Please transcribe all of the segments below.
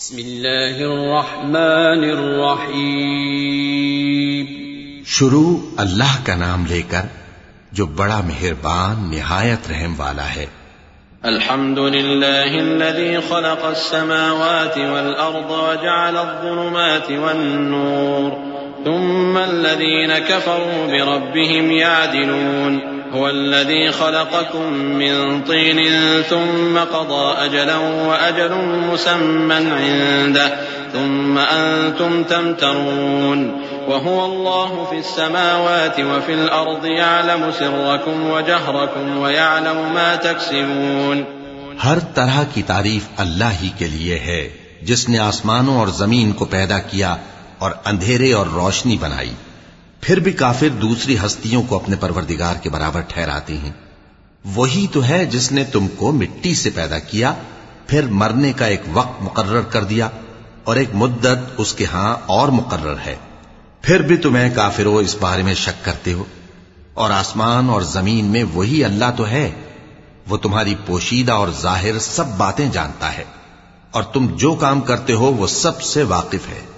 بسم الله الرحمن الرحيم شروع اللہ کا نام لے کر جو بڑا مہربان نہایت رحم والا ہے۔ الحمد لله الذي خلق السماوات والأرض وجعل الظلمات والنور ثم الذين كفروا بربهم يعدلون هو الذي خلقكم من طين ثم قضى أجلا وأجل مسمى عنده، ثم أنتم تمترون. وهو الله في السماوات وفي الأرض يعلم سركم وجهركم ويعلم ما تكسبون. ہر طرح کی تعریف اللہ ہی کے لیے ہے، جس نے آسمانوں اور زمین کو پیدا کیا اور اندھیرے اور روشنی بنائی۔ پھر بھی کافر دوسری ہستیوں کو اپنے پروردگار کے برابر ٹھہراتے ہیں۔ وہی تو ہے جس نے تم کو مٹی سے پیدا کیا، پھر مرنے کا ایک وقت مقرر کر دیا اور ایک مدت اس کے ہاں اور مقرر ہے۔ پھر بھی تمہیں کافرو اس بارے میں شک کرتے ہو۔ اور آسمان اور زمین میں وہی اللہ تو ہے۔ وہ تمہاری پوشیدہ اور ظاہر سب باتیں جانتا ہے۔ اور تم جو کام کرتے ہو وہ سب سے واقف ہے۔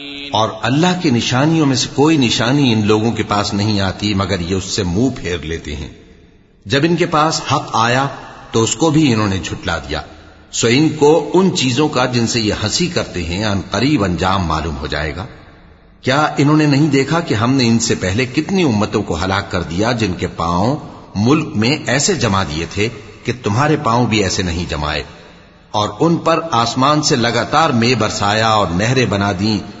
اور اللہ کی نشانیوں میں سے کوئی نشانی ان لوگوں کے پاس نہیں آتی، مگر یہ اس سے منہ پھیر لیتے ہیں۔ جب ان کے پاس حق آیا، تو اس کو بھی انہوں نے جھٹلا دیا۔ سو ان کو ان چیزوں کا جن سے یہ ہنسی کرتے ہیں، ان قریب انجام معلوم ہو جائے گا۔ کیا انہوں نے نہیں دیکھا کہ ہم نے ان سے پہلے کتنی امتوں کو ہلاک کر دیا، جن کے پاؤں ملک میں ایسے جما دیے تھے کہ تمہارے پاؤں بھی ایسے نہیں جمائے؟ اور ان پر آسمان سے لگاتار میں برسایا اور نہریں بنا دیں۔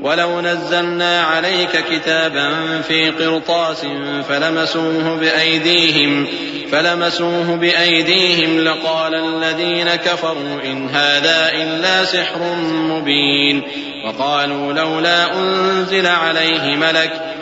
ولو نزلنا عليك كتابا في قرطاس فلمسوه بأيديهم فلمسوه بأيديهم لقال الذين كفروا إن هذا إلا سحر مبين وقالوا لولا أنزل عليه ملك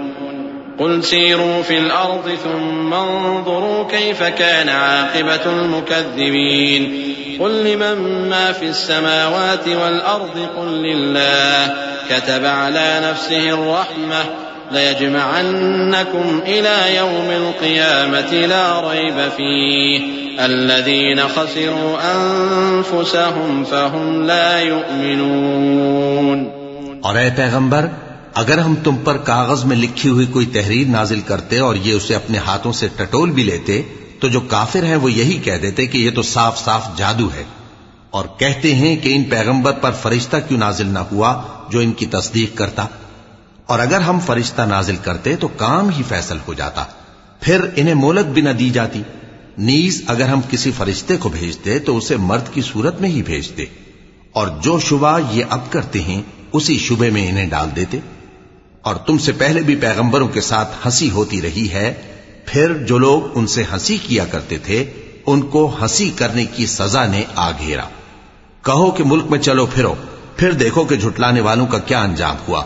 قل سيروا في الأرض ثم انظروا كيف كان عاقبة المكذبين. قل لمن ما في السماوات والأرض؟ قل لله. كتب على نفسه الرحمة. ليجمعنكم إلى يوم القيامة لا ريب فيه. الذين خسروا أنفسهم فهم لا يؤمنون. اور اگر ہم تم پر کاغذ میں لکھی ہوئی کوئی تحریر نازل کرتے اور یہ اسے اپنے ہاتھوں سے ٹٹول بھی لیتے، تو جو کافر ہیں وہ یہی کہہ دیتے کہ یہ تو صاف صاف جادو ہے۔ اور کہتے ہیں کہ ان پیغمبر پر فرشتہ کیوں نازل نہ ہوا جو ان کی تصدیق کرتا۔ اور اگر ہم فرشتہ نازل کرتے تو کام ہی فیصل ہو جاتا۔ پھر انہیں مولت بھی نہ دی جاتی۔ نیز اگر ہم کسی فرشتے کو بھیجتے تو اسے مرد کی صورت میں ہی بھیجتے۔ اور جو شبہ یہ اب کرتے ہیں، اسی شبے میں انہیں ڈال دیتے۔ اور تم سے پہلے بھی پیغمبروں کے ساتھ ہنسی ہوتی رہی ہے، پھر جو لوگ ان سے ہنسی کیا کرتے تھے، ان کو ہنسی کرنے کی سزا نے آ گھیرا۔ کہو کہ ملک میں چلو پھرو، پھر دیکھو کہ جھٹلانے والوں کا کیا انجام ہوا۔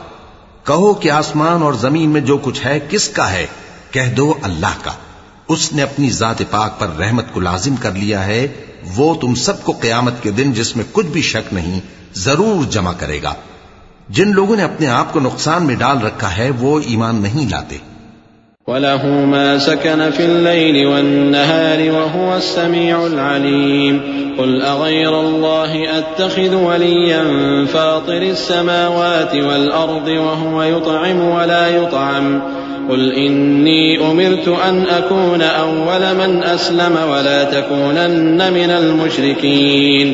کہو کہ آسمان اور زمین میں جو کچھ ہے، کس کا ہے؟ کہہ دو اللہ کا۔ اس نے اپنی ذات پاک پر رحمت کو لازم کر لیا ہے۔ وہ تم سب کو قیامت کے دن جس میں کچھ بھی شک نہیں، ضرور جمع کرے گا۔ جن لوگوں نے اپنے آپ کو نقصان میں ڈال رکھا ہے وہ ایمان نہیں لاتے وله ما سكن في الليل والنهار وهو السميع العليم قل أغير الله أتخذ وليا فاطر السماوات والأرض وهو يطعم ولا يطعم قل إني أمرت أن أكون أول من أسلم ولا تكونن من المشركين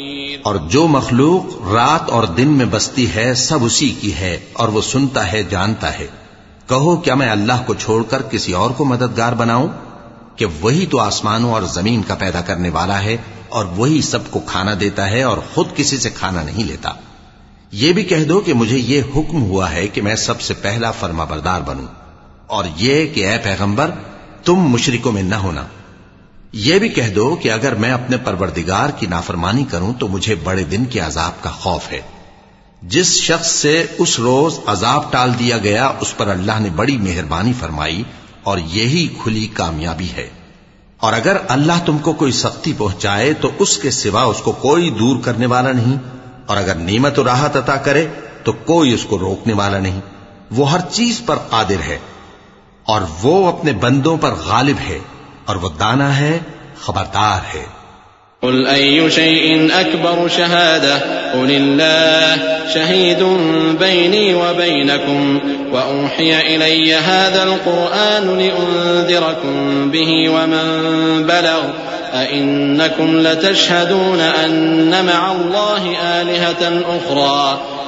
اور جو مخلوق رات اور دن میں بستی ہے، سب اسی کی ہے اور وہ سنتا ہے، جانتا ہے۔ کہو کیا میں اللہ کو چھوڑ کر کسی اور کو مددگار بناؤں؟ کہ وہی تو آسمانوں اور زمین کا پیدا کرنے والا ہے اور وہی سب کو کھانا دیتا ہے اور خود کسی سے کھانا نہیں لیتا۔ یہ بھی کہہ دو کہ مجھے یہ حکم ہوا ہے کہ میں سب سے پہلا فرما بردار بنوں۔ اور یہ کہ اے پیغمبر، تم مشرکوں میں نہ ہونا۔ یہ بھی کہہ دو کہ اگر میں اپنے پروردگار کی نافرمانی کروں تو مجھے بڑے دن کے عذاب کا خوف ہے۔ جس شخص سے اس روز عذاب ٹال دیا گیا، اس پر اللہ نے بڑی مہربانی فرمائی اور یہی کھلی کامیابی ہے۔ اور اگر اللہ تم کو کوئی سختی پہنچائے تو اس کے سوا اس کو کوئی دور کرنے والا نہیں۔ اور اگر نعمت و راحت عطا کرے تو کوئی اس کو روکنے والا نہیں۔ وہ ہر چیز پر قادر ہے اور وہ اپنے بندوں پر غالب ہے۔ اور وہ دانا ہے خبردار ہے۔ قل أي شيء أكبر شهادة؟ قل الله شهيد بيني وبينكم وأوحي إلي هذا القرآن لأنذركم به ومن بلغ۔ أئنكم لتشهدون أن مع الله آلهة أخرى۔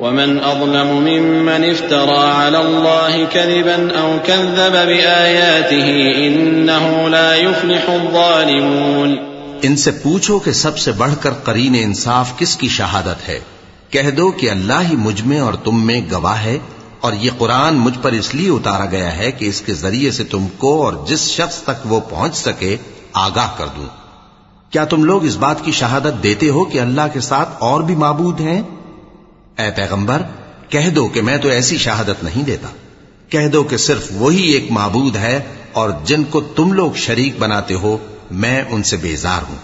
ومن أظلم ممن افترى على الله كذبا أو كذب بآياته إنه لا يفلح الظالمون. ان سے پوچھو کہ سب سے بڑھ کر قرین انصاف کس کی شہادت ہے؟ کہہ دو کہ اللہ ہی مجھ میں اور تم میں گواہ ہے، اور یہ قرآن مجھ پر اس لیے اتارا گیا ہے کہ اس کے ذریعے سے تم کو اور جس شخص تک وہ پہنچ سکے، آگاہ کر دوں۔ کیا تم لوگ اس بات کی شہادت دیتے ہو کہ اللہ کے ساتھ اور بھی معبود ہیں؟ اے پیغمبر، کہہ دو کہ میں تو ایسی شہادت نہیں دیتا۔ کہہ دو کہ صرف وہی ایک معبود ہے اور جن کو تم لوگ شریک بناتے ہو، میں ان سے بیزار ہوں۔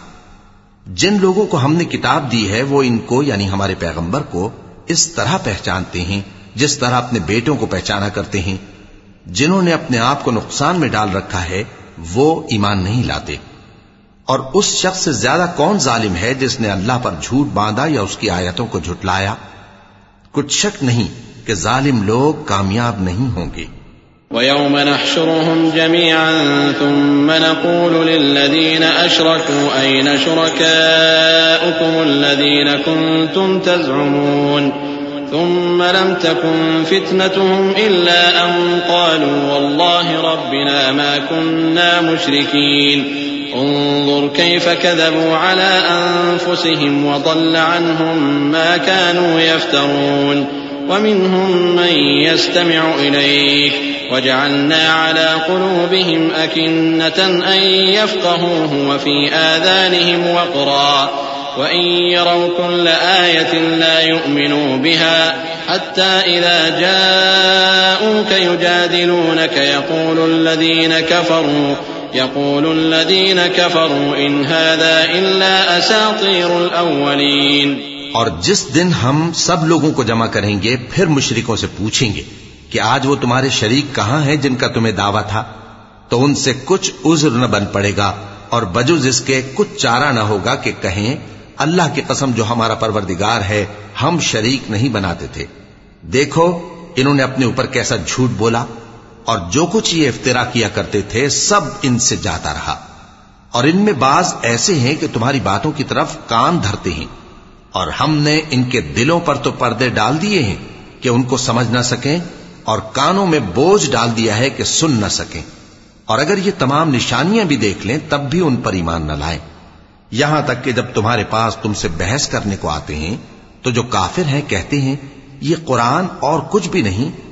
جن لوگوں کو ہم نے کتاب دی ہے، وہ ان کو یعنی ہمارے پیغمبر کو اس طرح پہچانتے ہیں، جس طرح اپنے بیٹوں کو پہچانا کرتے ہیں۔ جنہوں نے اپنے آپ کو نقصان میں ڈال رکھا ہے، وہ ایمان نہیں لاتے۔ اور اس شخص سے زیادہ کون ظالم ہے جس نے اللہ پر جھوٹ باندھا یا اس کی آیتوں کو جھٹلایا؟ کچھ شک نہیں کہ ظالم لوگ کامیاب نہیں ہوں گے ويوم نحشرهم جميعا ثم نقول للذين أشركوا أين شركاؤكم الذين كنتم تزعمون؟ ثم لم تكن فتنتهم إلا أن قالوا والله ربنا ما كنا مشركين. انظر كيف كذبوا على أنفسهم وضل عنهم ما كانوا يفترون. ومنهم من يستمع إليك وجعلنا على قلوبهم أكنة أن يفقهوه وفي آذانهم وقرا. وإن يروا كل آية لا يؤمنوا بها حتى إذا جاءوك يجادلونك يقول الذين كفروا يقول الذين كفروا إن هذا إلا أساطير الأولين. اور جس دن ہم سب لوگوں کو جمع کریں گے، پھر مشرکوں سے پوچھیں گے کہ آج وہ تمہارے شریک کہاں ہیں جن کا تمہیں دعویٰ تھا؟ تو ان سے کچھ عذر نہ بن پڑے گا اور بجز اس کے کچھ چارہ نہ ہوگا کہ کہیں، اللہ کی قسم جو ہمارا پروردگار ہے، ہم شریک نہیں بناتے تھے۔ دیکھو، انہوں نے اپنے اوپر کیسا جھوٹ بولا؟ اور جو کچھ یہ افطرا کیا کرتے تھے سب ان سے جاتا رہا۔ اور ان میں بعض ایسے ہیں کہ تمہاری باتوں کی طرف کان دھرتے ہیں۔ اور ہم نے ان کے دلوں پر تو پردے ڈال دیے ہیں کہ ان کو سمجھ نہ سکیں اور کانوں میں بوجھ ڈال دیا ہے کہ سن نہ سکیں۔ اور اگر یہ تمام نشانیاں بھی دیکھ لیں تب بھی ان پر ایمان نہ لائیں۔ یہاں تک کہ جب تمہارے پاس تم سے بحث کرنے کو آتے ہیں تو جو کافر ہیں کہتے ہیں، یہ قرآن اور کچھ بھی نہیں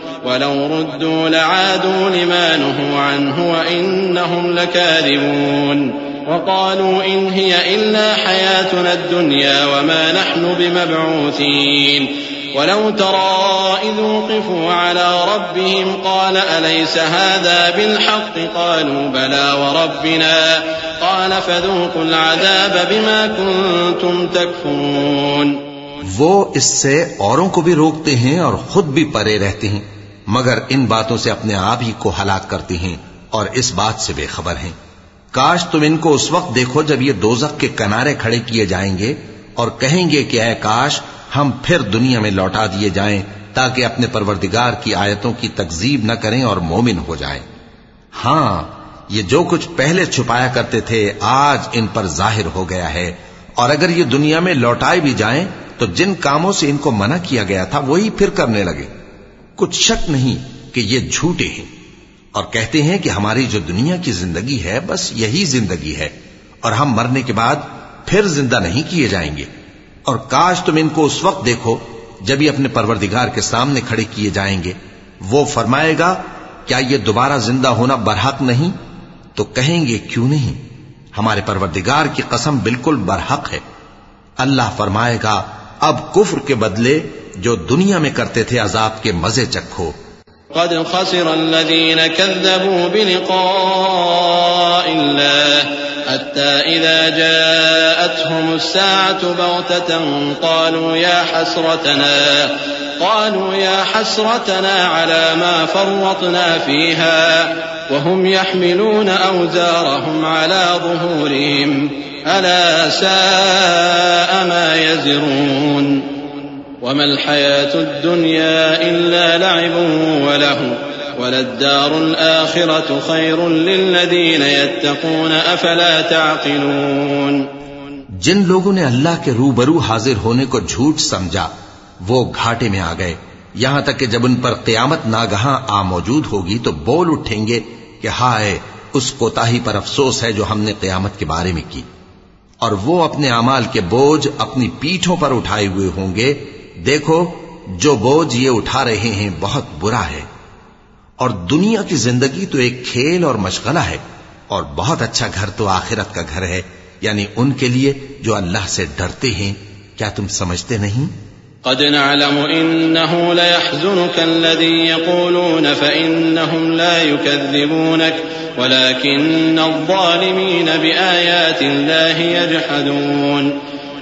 ولو ردوا لعادوا لما نهوا عنه وإنهم لكاذبون. وقالوا إن هي إلا حياتنا الدنيا وما نحن بمبعوثين. ولو ترى إذ وقفوا على ربهم قال أليس هذا بالحق؟ قالوا بلى وربنا. قال فذوقوا العذاب بما كنتم تكفرون. وہ اس سے اوروں کو بھی روکتے ہیں اور خود بھی پرے رہتے ہیں مگر ان باتوں سے اپنے آپ ہی کو ہلاک کرتی ہیں اور اس بات سے بے خبر ہیں۔ کاش تم ان کو اس وقت دیکھو جب یہ دوزخ کے کنارے کھڑے کیے جائیں گے اور کہیں گے کہ اے کاش، ہم پھر دنیا میں لوٹا دیے جائیں تاکہ اپنے پروردگار کی آیتوں کی تکزیب نہ کریں اور مومن ہو جائیں۔ ہاں یہ جو کچھ پہلے چھپایا کرتے تھے آج ان پر ظاہر ہو گیا ہے۔ اور اگر یہ دنیا میں لوٹائے بھی جائیں، تو جن کاموں سے ان کو منع کیا گیا تھا، وہی پھر کرنے لگے۔ کچھ شک نہیں کہ یہ جھوٹے ہیں اور کہتے ہیں کہ ہماری جو دنیا کی زندگی ہے بس یہی زندگی ہے اور ہم مرنے کے بعد پھر زندہ نہیں کیے جائیں گے۔ اور کاش تم ان کو اس وقت دیکھو جب یہ اپنے پروردگار کے سامنے کھڑے کیے جائیں گے۔ وہ فرمائے گا، کیا یہ دوبارہ زندہ ہونا برحق نہیں؟ تو کہیں گے، کیوں نہیں؟ ہمارے پروردگار کی قسم بالکل برحق ہے۔ اللہ فرمائے گا، اب کفر کے بدلے جو دنیا میں کرتے تھے عذاب کے مزے چکھو۔ قد خسر الذين كذبوا بلقاء الله حتى إذا جاءتهم الساعة بغتة قالوا يا حسرتنا، قالوا يا حسرتنا على ما فرطنا فيها، وهم يحملون أوزارهم على ظهورهم، ألا ساء ما يزرون۔ وما الحياة الدنيا إلا لعب وله وللدار الآخرة خير للذين يتقون أفلا تعقلون جن لوگوں نے اللہ کے روبرو حاضر ہونے کو جھوٹ سمجھا، وہ گھاٹے میں آ گئے۔ یہاں تک کہ جب ان پر قیامت ناگہاں آ موجود ہوگی تو بول اٹھیں گے کہ ہائے، اس کوتاہی پر افسوس ہے جو ہم نے قیامت کے بارے میں کی۔ اور وہ اپنے امال کے بوجھ اپنی پیٹھوں پر اٹھائے ہوئے ہوں گے دیکھو، جو بوجھ یہ اٹھا رہے ہیں بہت برا ہے۔ اور دنیا کی زندگی تو ایک کھیل اور مشغلہ ہے، اور بہت اچھا گھر تو آخرت کا گھر ہے۔ یعنی ان کے لیے جو اللہ سے ڈرتے ہیں، کیا تم سمجھتے نہیں؟ قد نعلم إنه ليحزنك الذي يقولون فإنهم لا يكذبونك، ولكن الظالمين بآيات الله يجحدون۔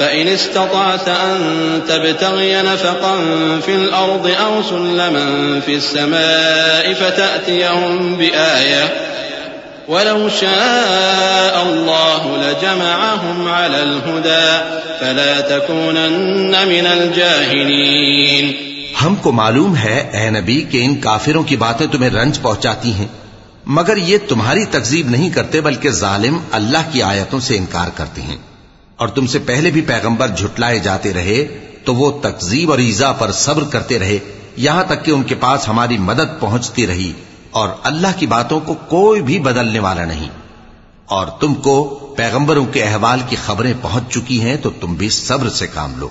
فإن استطعت أن تبتغي نفقا في الأرض أو سلما في السماء فتأتيهم بآية ولو شاء الله لجمعهم على الهدى فلا تكونن من الجاهلين۔ ہم کو معلوم ہے اے نبی کہ ان کافروں کی باتیں تمہیں رنج پہنچاتی ہیں، مگر یہ تمہاری تکزیب نہیں کرتے بلکہ ظالم اللہ کی آیتوں سے انکار کرتے ہیں۔ اور تم سے پہلے بھی پیغمبر جھٹلائے جاتے رہے، تو وہ تکزیب اور ایزا پر صبر کرتے رہے، یہاں تک کہ ان کے پاس ہماری مدد پہنچتی رہی، اور اللہ کی باتوں کو کوئی بھی بدلنے والا نہیں۔ اور تم کو پیغمبروں کے احوال کی خبریں پہنچ چکی ہیں، تو تم بھی صبر سے کام لو۔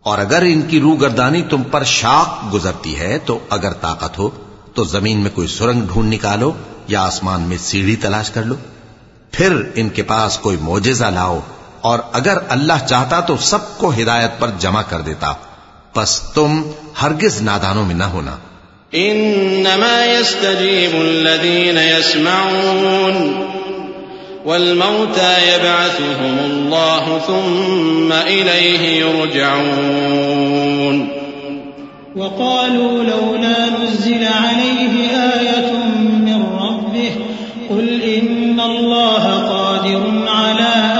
اور اگر ان کی روح گردانی تم پر شاق گزرتی ہے، تو اگر طاقت ہو، تو زمین میں کوئی سرنگ ڈھونڈ نکالو یا آسمان میں سیڑھی تلاش کر لو۔ پھر ان کے پاس کوئی موجزہ لاؤ اور اگر اللہ چاہتا تو سب کو ہدایت پر جمع کر دیتا۔ پس تم ہرگز نادانوں میں نہ ہونا۔ انما يستجيب الذين يسمعون والموتى يبعثهم الله ثم اليه يرجعون وقالوا لولا نزل عليه ايه من ربه قل ان الله قادر على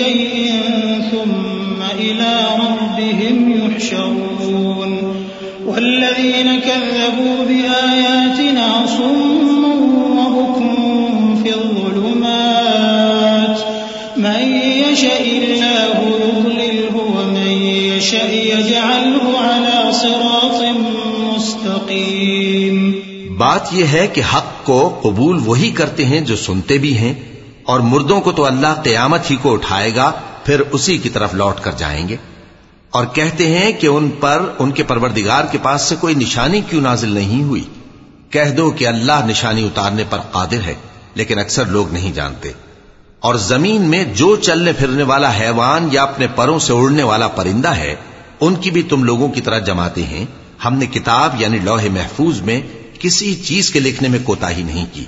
شيء ثم إلى ربهم يحشرون. والذين كذبوا بآياتنا صم وبكم في الظلمات. من يشاء الله يضلله ومن يشاء يجعله على صراط مستقيم. بات یہ ہے کہ حق کو قبول وہی کرتے ہیں جو سنتے بھی ہیں اور مردوں کو تو اللہ قیامت ہی کو اٹھائے گا، پھر اسی کی طرف لوٹ کر جائیں گے۔ اور کہتے ہیں کہ ان پر، ان کے پروردگار کے پاس سے کوئی نشانی کیوں نازل نہیں ہوئی؟ کہہ دو کہ اللہ نشانی اتارنے پر قادر ہے، لیکن اکثر لوگ نہیں جانتے۔ اور زمین میں جو چلنے پھرنے والا حیوان یا اپنے پروں سے اڑنے والا پرندہ ہے، ان کی بھی تم لوگوں کی طرح جماتے ہیں۔ ہم نے کتاب یعنی لوح محفوظ میں کسی چیز کے لکھنے میں کوتا ہی نہیں کی۔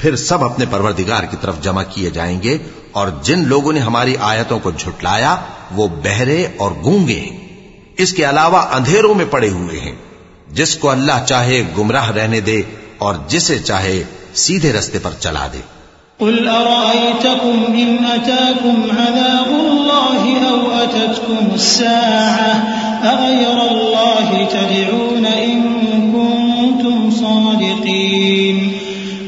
پھر سب اپنے پروردگار کی طرف جمع کیے جائیں گے اور جن لوگوں نے ہماری آیتوں کو جھٹلایا، وہ بہرے اور گونگے ہیں۔ اس کے علاوہ اندھیروں میں پڑے ہوئے ہیں۔ جس کو اللہ چاہے گمراہ رہنے دے اور جسے چاہے سیدھے رستے پر چلا دے۔ قل أرأيتكم إن أتاكم عذاب الله أو أتتكم الساعة أغير الله تدعون إن كنتم صادقين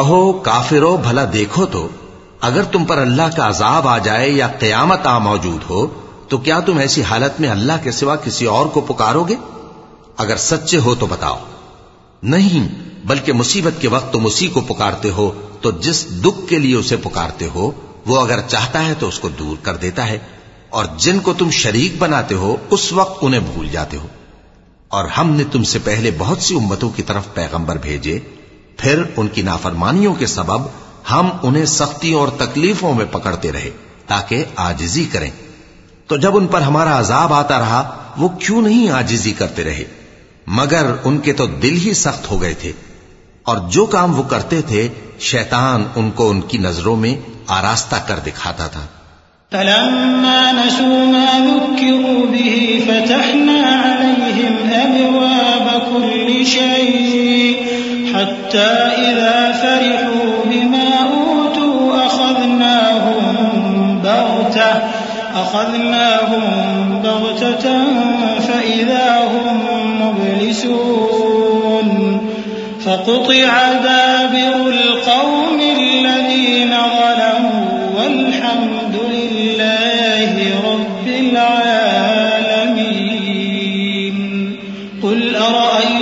کہو، کافرو، بھلا دیکھو تو۔ اگر تم پر اللہ کا عذاب آ جائے یا قیامت آ موجود ہو، تو کیا تم ایسی حالت میں اللہ کے سوا کسی اور کو پکارو گے؟ اگر سچے ہو تو بتاؤ۔ نہیں، بلکہ مصیبت کے وقت تم اسی کو پکارتے ہو، تو جس دکھ کے لیے اسے پکارتے ہو، وہ اگر چاہتا ہے تو اس کو دور کر دیتا ہے۔ اور جن کو تم شریک بناتے ہو، اس وقت انہیں بھول جاتے ہو۔ اور ہم نے تم سے پہلے بہت سی امتوں کی طرف پیغمبر بھیجے۔ پھر ان کی نافرمانیوں کے سبب ہم انہیں سختی اور تکلیفوں میں پکڑتے رہے تاکہ آجزی کریں۔ تو جب ان پر ہمارا عذاب آتا رہا، وہ کیوں نہیں آجزی کرتے رہے؟ مگر ان کے تو دل ہی سخت ہو گئے تھے۔ اور جو کام وہ کرتے تھے، شیطان ان کو ان کی نظروں میں آراستہ کر دکھاتا تھا۔ فلما نسوا ما ذكروا به، فتحنا عليهم أبواب كل شيء. حتى إذا فرحوا بما أوتوا أخذناهم بغتة أخذناهم بغتة فإذا هم مبلسون. فقطع دابر القوم الذين ظلموا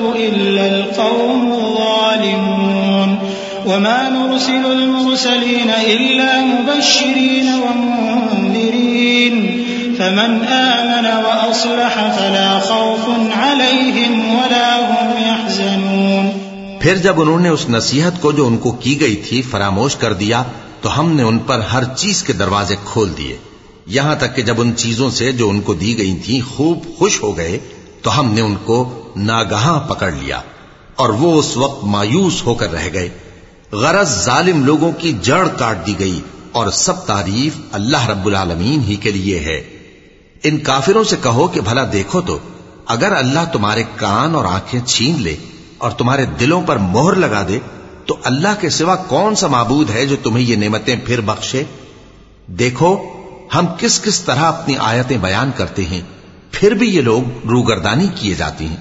إلا القوم الظالمون. وما نرسل المرسلين إلا مبشرين ومنذرين. فمن آمن وأصلح فلا خوف عليهم ولا هم يحزنون. پھر جب انہوں نے اس نصیحت کو جو ان کو کی گئی تھی فراموش کر دیا، تو ہم نے ان پر ہر چیز کے دروازے کھول دیے۔ یہاں تک کہ جب ان چیزوں سے جو ان کو دی گئی تھی خوب خوش ہو گئے تو ہم نے ان کو ناگہاں پکڑ لیا اور وہ اس وقت مایوس ہو کر رہ گئے۔ غرض ظالم لوگوں کی جڑ کاٹ دی گئی اور سب تعریف اللہ رب العالمین ہی کے لیے ہے۔ ان کافروں سے کہو کہ بھلا دیکھو تو، اگر اللہ تمہارے کان اور آنکھیں چھین لے اور تمہارے دلوں پر مہر لگا دے، تو اللہ کے سوا کون سا معبود ہے جو تمہیں یہ نعمتیں پھر بخشے؟ دیکھو، ہم کس کس طرح اپنی آیتیں بیان کرتے ہیں۔ پھر بھی یہ لوگ روگردانی کیے جاتی ہیں۔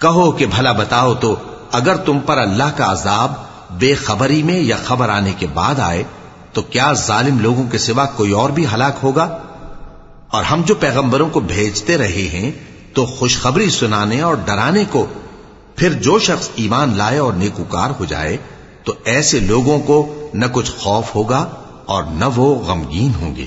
کہو کہ بھلا بتاؤ تو اگر تم پر اللہ کا عذاب بے خبری میں یا خبر آنے کے بعد آئے، تو کیا ظالم لوگوں کے سوا کوئی اور بھی ہلاک ہوگا؟ اور ہم جو پیغمبروں کو بھیجتے رہے ہیں، تو خوشخبری سنانے اور ڈرانے کو پھر جو شخص ایمان لائے اور نیکوکار ہو جائے، تو ایسے لوگوں کو نہ کچھ خوف ہوگا اور نہ وہ غمگین ہوں گے۔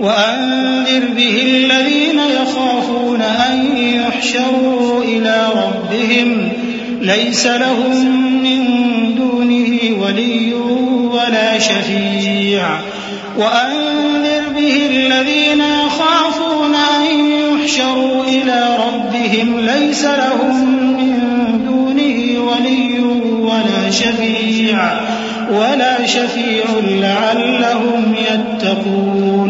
وأنذر به الذين يخافون أن يحشروا إلى ربهم. ليس لهم من دونه ولي ولا شفيع. وأنذر به الذين يخافون أن يحشروا إلى ربهم. ليس لهم من دونه ولي ولا شفيع. ولا شفيع لعلهم يتقون.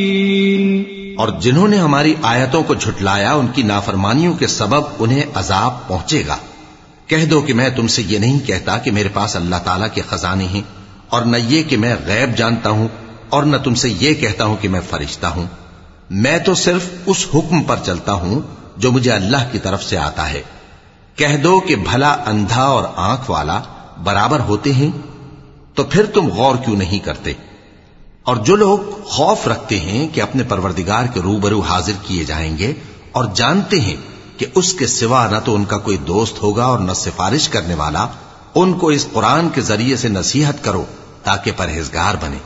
اور جنہوں نے ہماری آیتوں کو جھٹلایا، ان کی نافرمانیوں کے سبب انہیں عذاب پہنچے گا۔ کہہ دو کہ میں تم سے یہ نہیں کہتا کہ میرے پاس اللہ تعالیٰ کے خزانے ہیں اور نہ یہ کہ میں غیب جانتا ہوں اور نہ تم سے یہ کہتا ہوں کہ میں فرشتہ ہوں۔ میں تو صرف اس حکم پر چلتا ہوں جو مجھے اللہ کی طرف سے آتا ہے۔ کہہ دو کہ بھلا اندھا اور آنکھ والا برابر ہوتے ہیں تو پھر تم غور کیوں نہیں کرتے؟ اور جو لوگ خوف رکھتے ہیں کہ اپنے پروردگار کے روبرو حاضر کیے جائیں گے اور جانتے ہیں کہ اس کے سوا نہ تو ان کا کوئی دوست ہوگا اور نہ سفارش کرنے والا، ان کو اس قرآن کے ذریعے سے نصیحت کرو تاکہ پرہیزگار بنے۔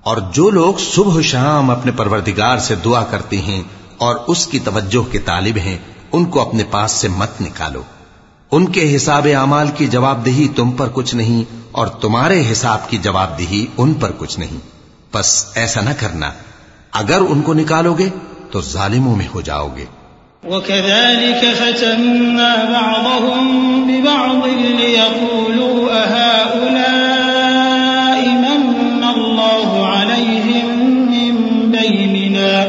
اور جو لوگ صبح شام اپنے پروردگار سے دعا کرتے ہیں اور اس کی توجہ کے طالب ہیں، ان کو اپنے پاس سے مت نکالو۔ ان کے حساب اعمال کی جواب دہی تم پر کچھ نہیں اور تمہارے حساب کی جواب دہی ان پر کچھ نہیں۔ بس ایسا نہ کرنا۔ اگر ان کو نکالو گے تو ظالموں میں ہو جاؤ گے وكذلك فتنا بعضهم ببعض ليقولوا أهؤلاء من الله عليهم من بيننا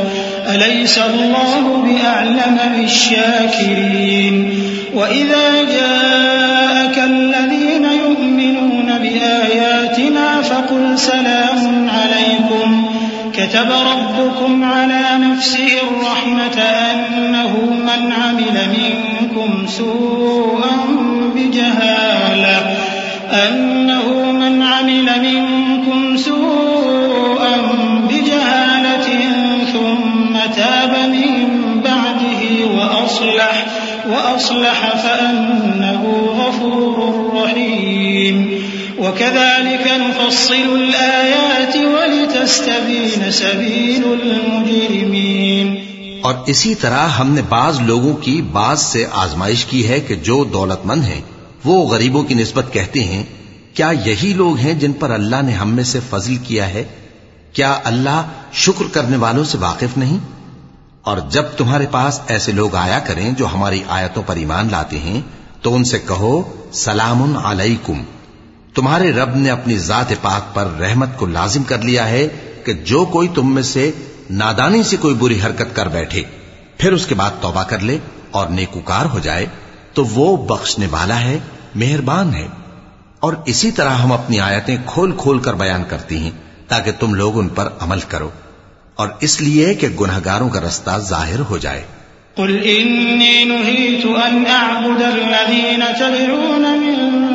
أليس الله بأعلم بالشاكرين؟ وإذا جاءك سلام عليكم. كتب ربكم على نفسه الرحمة أنه من عمل منكم سوءا بجهالة. أنه من عمل منكم سوءا بجهالة ثم تاب من بعده وأصلح وأصلح فأنه غفور رحيم. وكذلك نفصل الآيات ولتستبين سبيل المجرمين. اور اسی طرح ہم نے بعض لوگوں کی بعض سے آزمائش کی ہے کہ جو دولت مند ہیں، وہ غریبوں کی نسبت کہتے ہیں، کیا یہی لوگ ہیں جن پر اللہ نے ہم میں سے فضل کیا ہے؟ کیا اللہ شکر کرنے والوں سے واقف نہیں؟ اور جب تمہارے پاس ایسے لوگ آیا کریں جو ہماری آیتوں پر ایمان لاتے ہیں، تو ان سے کہو، سلام علیکم۔ تمہارے رب نے اپنی ذات پاک پر رحمت کو لازم کر لیا ہے کہ جو کوئی تم میں سے نادانی سے کوئی بری حرکت کر بیٹھے، پھر اس کے بعد توبہ کر لے اور نیکوکار ہو جائے، تو وہ بخشنے والا ہے، مہربان ہے۔ اور اسی طرح ہم اپنی آیتیں کھول کھول کر بیان کرتی ہیں، تاکہ تم لوگ ان پر عمل کرو۔ اور اس لیے کہ گناہ گاروں کا رستہ ظاہر ہو جائے۔ قل إني نهيت أن أعبد الذين تدعون من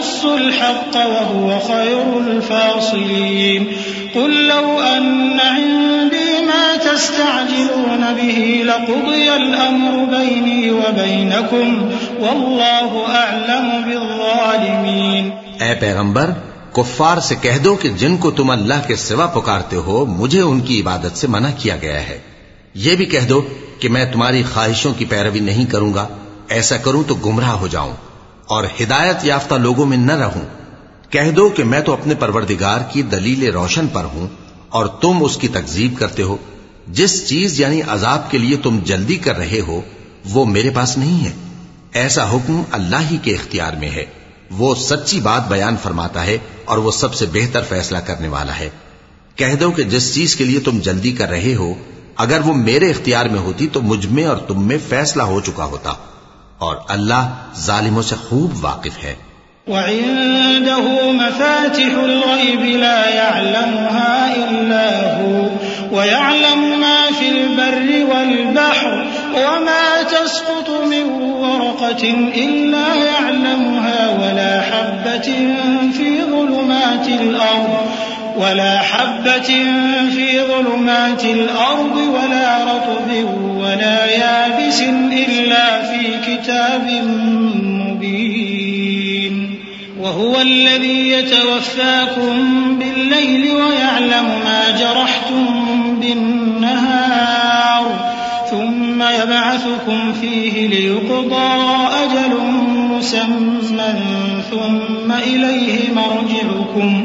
يقص الحق وهو خير الفاصلين. قل لو أن عندي ما تستعجلون به لقضي الأمر بيني وبينكم والله أعلم بالظالمين. اے پیغمبر، کفار سے کہہ دو کہ جن کو تم اللہ کے سوا پکارتے ہو، مجھے ان کی عبادت سے منع کیا گیا ہے۔ یہ بھی کہہ دو کہ میں تمہاری خواہشوں کی پیروی نہیں کروں گا، ایسا کروں تو گمراہ ہو جاؤں۔ اور ہدایت یافتہ لوگوں میں نہ رہوں۔ کہہ دو کہ میں تو اپنے پروردگار کی دلیل روشن پر ہوں اور تم اس کی تکزیب کرتے ہو۔ جس چیز یعنی عذاب کے لیے تم جلدی کر رہے ہو، وہ میرے پاس نہیں ہے۔ ایسا حکم اللہ ہی کے اختیار میں ہے۔ وہ سچی بات بیان فرماتا ہے اور وہ سب سے بہتر فیصلہ کرنے والا ہے۔ کہہ دو کہ جس چیز کے لیے تم جلدی کر رہے ہو، اگر وہ میرے اختیار میں ہوتی تو مجھ میں اور تم میں فیصلہ ہو چکا ہوتا۔ اور اللہ ظالموں سے خوب واقف ہے۔ وعنده مفاتح الغيب لا يعلمها إلا هو، ويعلم ما في البر والبحر، وما تسقط من ورقة إلا يعلمها ولا حبة في ظلمات الأرض. ولا حبة في ظلمات الأرض ولا رطب ولا يابس إلا في كتاب مبين. وهو الذي يتوفاكم بالليل ويعلم ما جرحتم بالنهار. ثم يبعثكم فيه ليقضى أجل مسمى ثم إليه مرجعكم.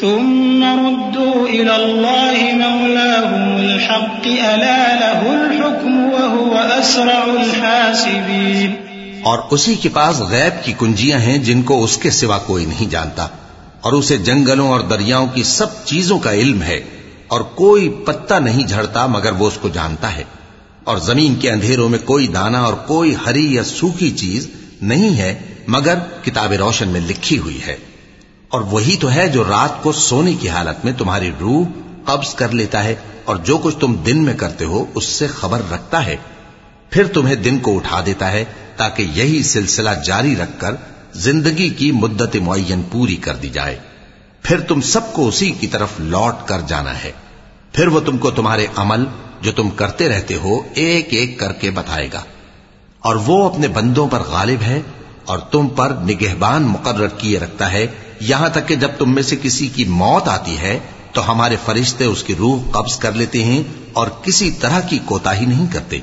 ثم ردوا إلى الله مولاهم الحق، ألا له الحكم وهو أسرع الحاسبين. اور اسی کے پاس غیب کی کنجیاں ہیں جن کو اس کے سوا کوئی نہیں جانتا، اور اسے جنگلوں اور دریاؤں کی سب چیزوں کا علم ہے، اور کوئی پتا نہیں جھڑتا مگر وہ اس کو جانتا ہے۔ اور زمین کے اندھیروں میں کوئی دانا اور کوئی ہری یا سوکھی چیز نہیں ہے، مگر کتاب روشن میں لکھی ہوئی ہے۔ اور وہی تو ہے جو رات کو سونے کی حالت میں تمہاری روح قبض کر لیتا ہے اور جو کچھ تم دن میں کرتے ہو اس سے خبر رکھتا ہے۔ پھر تمہیں دن کو اٹھا دیتا ہے تاکہ یہی سلسلہ جاری رکھ کر زندگی کی مدت معین پوری کر دی جائے۔ پھر تم سب کو اسی کی طرف لوٹ کر جانا ہے۔ پھر وہ تم کو تمہارے عمل جو تم کرتے رہتے ہو ایک ایک کر کے بتائے گا۔ اور وہ اپنے بندوں پر غالب ہے اور تم پر نگہبان مقرر کیے رکھتا ہے یہاں تک کہ جب تم میں سے کسی کی موت آتی ہے، تو ہمارے فرشتے اس کی روح قبض کر لیتے ہیں اور کسی طرح کی کوتا ہی نہیں کرتے۔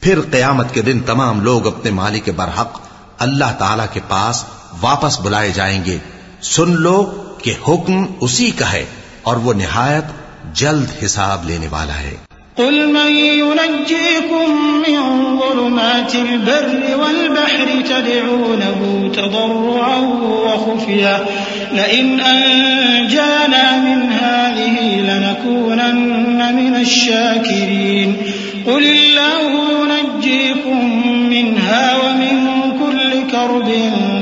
پھر قیامت کے دن تمام لوگ اپنے مالک برحق اللہ تعالی کے پاس واپس بلائے جائیں گے۔ سن لو کہ حکم اسی کا ہے اور وہ نہایت جلد حساب لینے والا ہے۔ قل من ينجيكم من ظلمات البر والبحر تدعونه تضرعا وخفيا لئن أنجانا من هذه لنكونن من الشاكرين. قل الله ينجيكم منها ومن كل كرب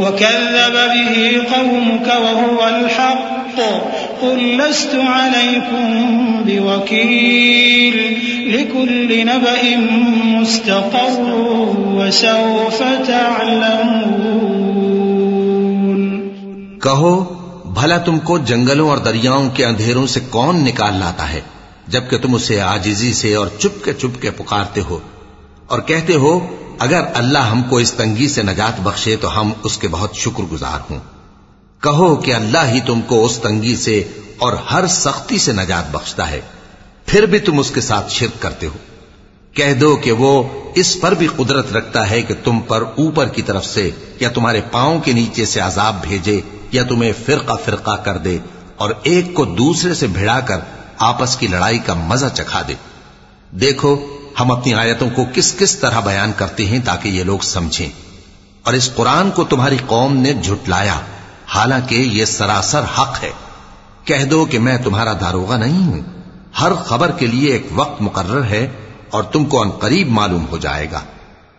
وكذب به قومك وهو الحق. قل لست عليكم بوكيل لكل نبأ مستقر وسوف تعلمون. کہو، بھلا تم کو جنگلوں اور دریاؤں کے اندھیروں سے کون نکال لاتا ہے، جبکہ تم اسے آجزی سے اور چپ کے چپ کے پکارتے ہو، اور کہتے ہو اگر اللہ ہم کو اس تنگی سے نجات بخشے تو ہم اس کے بہت شکر گزار ہوں۔ کہو کہ اللہ ہی تم کو اس تنگی سے اور ہر سختی سے نجات بخشتا ہے۔ پھر بھی تم اس کے ساتھ شرک کرتے ہو۔ کہہ دو کہ وہ اس پر بھی قدرت رکھتا ہے کہ تم پر اوپر کی طرف سے یا تمہارے پاؤں کے نیچے سے عذاب بھیجے یا تمہیں فرقہ فرقہ کر دے اور ایک کو دوسرے سے بھڑا کر آپس کی لڑائی کا مزہ چکھا دے۔ دیکھو ہم اپنی آیتوں کو کس کس طرح بیان کرتے ہیں تاکہ یہ لوگ سمجھیں۔ اور اس قرآن کو تمہاری قوم نے جھٹلایا، حالانکہ یہ سراسر حق ہے۔ کہہ دو کہ میں تمہارا داروغہ نہیں ہوں۔ ہر خبر کے لیے ایک وقت مقرر ہے اور تم کو ان قریب معلوم ہو جائے گا۔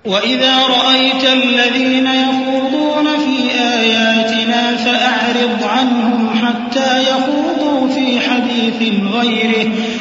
وَإِذَا رَأَيْتَ الَّذِينَ يَخُوضُونَ فِي آيَاتِنَا فَأَعْرِضْ عَنْهُمْ حَتَّى يَخُوضُوا فِي حَدِيثٍ غَيْرِهِ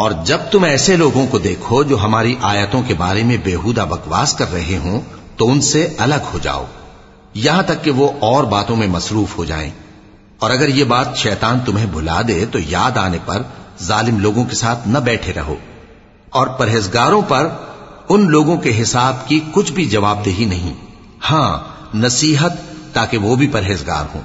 اور جب تم ایسے لوگوں کو دیکھو جو ہماری آیتوں کے بارے میں بےحودہ بکواس کر رہے ہوں، تو ان سے الگ ہو جاؤ۔ یہاں تک کہ وہ اور باتوں میں مصروف ہو جائیں۔ اور اگر یہ بات شیطان تمہیں بھلا دے، تو یاد آنے پر ظالم لوگوں کے ساتھ نہ بیٹھے رہو۔ اور پرہیزگاروں پر ان لوگوں کے حساب کی کچھ بھی جواب دہی نہیں۔ ہاں نصیحت تاکہ وہ بھی پرہیزگار ہوں۔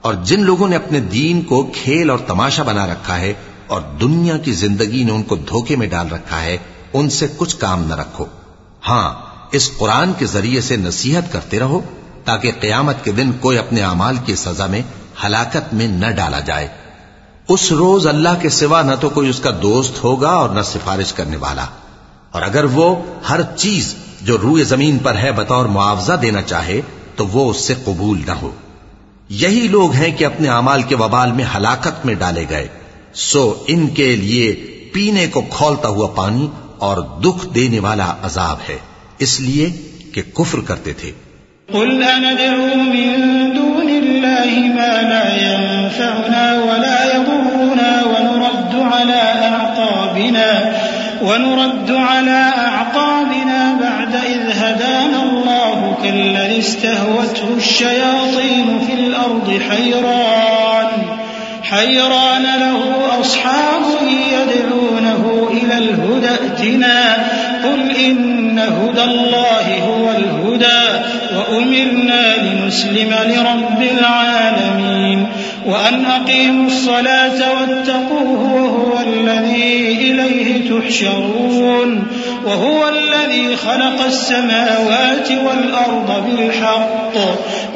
اور جن لوگوں نے اپنے دین کو کھیل اور تماشا بنا رکھا ہے اور دنیا کی زندگی نے ان کو دھوکے میں ڈال رکھا ہے، ان سے کچھ کام نہ رکھو۔ ہاں اس قرآن کے ذریعے سے نصیحت کرتے رہو تاکہ قیامت کے دن کوئی اپنے اعمال کی سزا میں ہلاکت میں نہ ڈالا جائے۔ اس روز اللہ کے سوا نہ تو کوئی اس کا دوست ہوگا اور نہ سفارش کرنے والا۔ اور اگر وہ ہر چیز جو روئے زمین پر ہے بطور معاوضہ دینا چاہے، تو وہ اس سے قبول نہ ہو۔ یہی لوگ ہیں کہ اپنے اعمال کے وبال میں ہلاکت میں ڈالے گئے۔ سو ان کے لیے پینے کو کھولتا ہوا پانی اور دکھ دینے والا عذاب ہے۔ اس لیے کہ کفر کرتے تھے۔ قل أندعو من دون الله ما لا ينفعنا ولا يضرنا ونرد على أعقابنا، ونرد على أعقابنا بعد إذ هدانا الله كالذي استهوته الشياطين في الأرض حيران۔ حيران له أصحاب يدعونه إلى الهدى ائتنا. قل إن هدى الله هو الهدى وأمرنا لنسلم لرب العالمين. وأن أقيموا الصلاة واتقوه وهو الذي إليه تحشرون. وهو الذي خلق السماوات والأرض بالحق.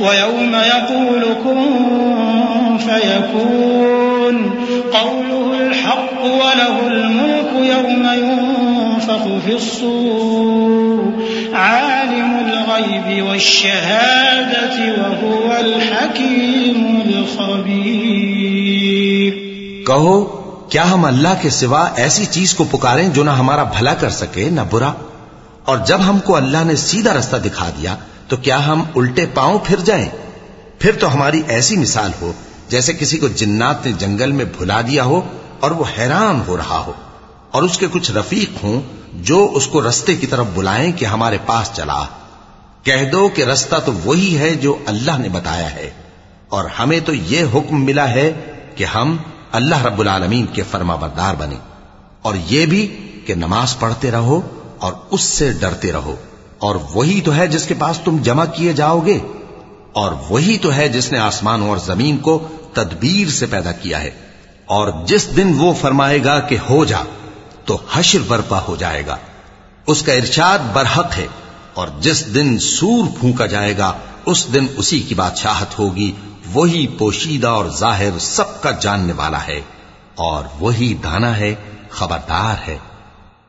ويوم يقول كن فيكون. قوله الحق وله الملك يوم ينفخ في الصور. عالم الغيب والشهادة وهو الحكيم الخبير. کہو، کیا ہم اللہ کے سوا ایسی چیز کو پکاریں جو نہ ہمارا بھلا کر سکے، نہ برا؟ اور جب ہم کو اللہ نے سیدھا رستہ دکھا دیا تو کیا ہم الٹے پاؤں پھر جائیں؟ پھر تو ہماری ایسی مثال ہو، جیسے کسی کو جنات نے جنگل میں بھلا دیا ہو اور وہ حیران ہو رہا ہو، اور اس کے کچھ رفیق ہوں جو اس کو رستے کی طرف بلائیں کہ ہمارے پاس چلا۔ کہہ دو کہ رستہ تو وہی ہے جو اللہ نے بتایا ہے، اور ہمیں تو یہ حکم ملا ہے کہ ہم اللہ رب العالمین کے فرما بردار بنے اور یہ بھی کہ نماز پڑھتے رہو اور اس سے ڈرتے رہو۔ اور وہی تو ہے جس کے پاس تم جمع کیے جاؤ گے، اور وہی تو ہے جس نے آسمانوں اور زمین کو تدبیر سے پیدا کیا ہے۔ اور جس دن وہ فرمائے گا کہ ہو جا، تو حشر برپا ہو جائے گا۔ اس کا ارشاد برحق ہے، اور جس دن سور پھونکا جائے گا، اس دن اسی کی بادشاہت ہوگی۔ وہی پوشیدہ اور ظاہر سب کا جاننے والا ہے، اور وہی دانا ہے، خبردار ہے۔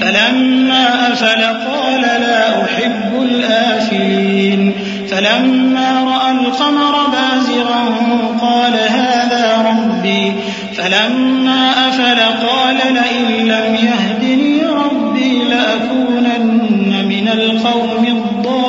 فلما أفل قال لا أحب الآفلين فلما رأى القمر بازغا قال هذا ربي. فلما أفل قال لئن لم يهدني ربي لأكونن من القوم الضالين.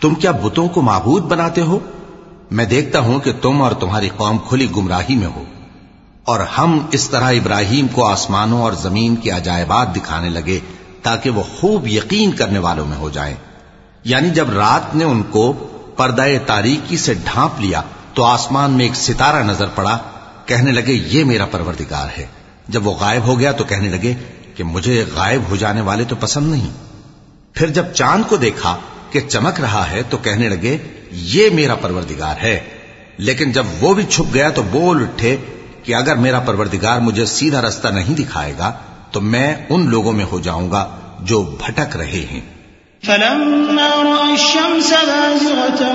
تم کیا بتوں کو معبود بناتے ہو؟ میں دیکھتا ہوں کہ تم اور تمہاری قوم کھلی گمراہی میں ہو اور ہم اس طرح ابراہیم کو آسمانوں اور زمین کے عجائبات دکھانے لگے تاکہ وہ خوب یقین کرنے والوں میں ہو جائیں۔ یعنی جب رات نے ان کو پردہ تاریکی سے ڈھانپ لیا تو آسمان میں ایک ستارہ نظر پڑا، کہنے لگے، یہ میرا پروردگار ہے۔ جب وہ غائب ہو گیا تو کہنے لگے کہ مجھے غائب ہو جانے والے تو پسند نہیں۔ پھر جب چاند کو دیکھا کہ چمک رہا ہے تو کہنے لگے، یہ میرا پروردگار ہے. لیکن جب وہ بھی چھپ گیا تو بول اٹھے کہ اگر میرا پروردگار مجھے سیدھا رستہ نہیں دکھائے گا، تو میں ان لوگوں میں ہو جاؤں گا جو بھٹک رہے ہیں۔ فلما رأى الشمس بازغة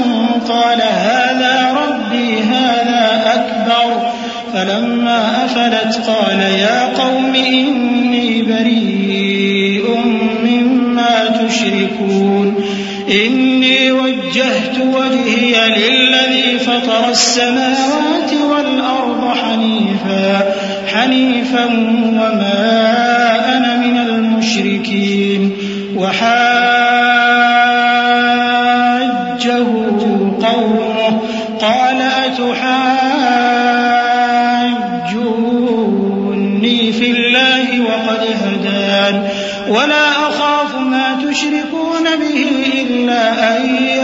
قال، هذا ربي، هذا أكبر. فلما أفلت قال، يا قوم إني بريء مما تشركون. إني وجهت وجهي للذي فطر السماوات والأرض حنيفا حنيفا وما أنا من المشركين. وحاجه قومه قال أتحاجوني في الله وقد هدان. ولا أخاف ما أن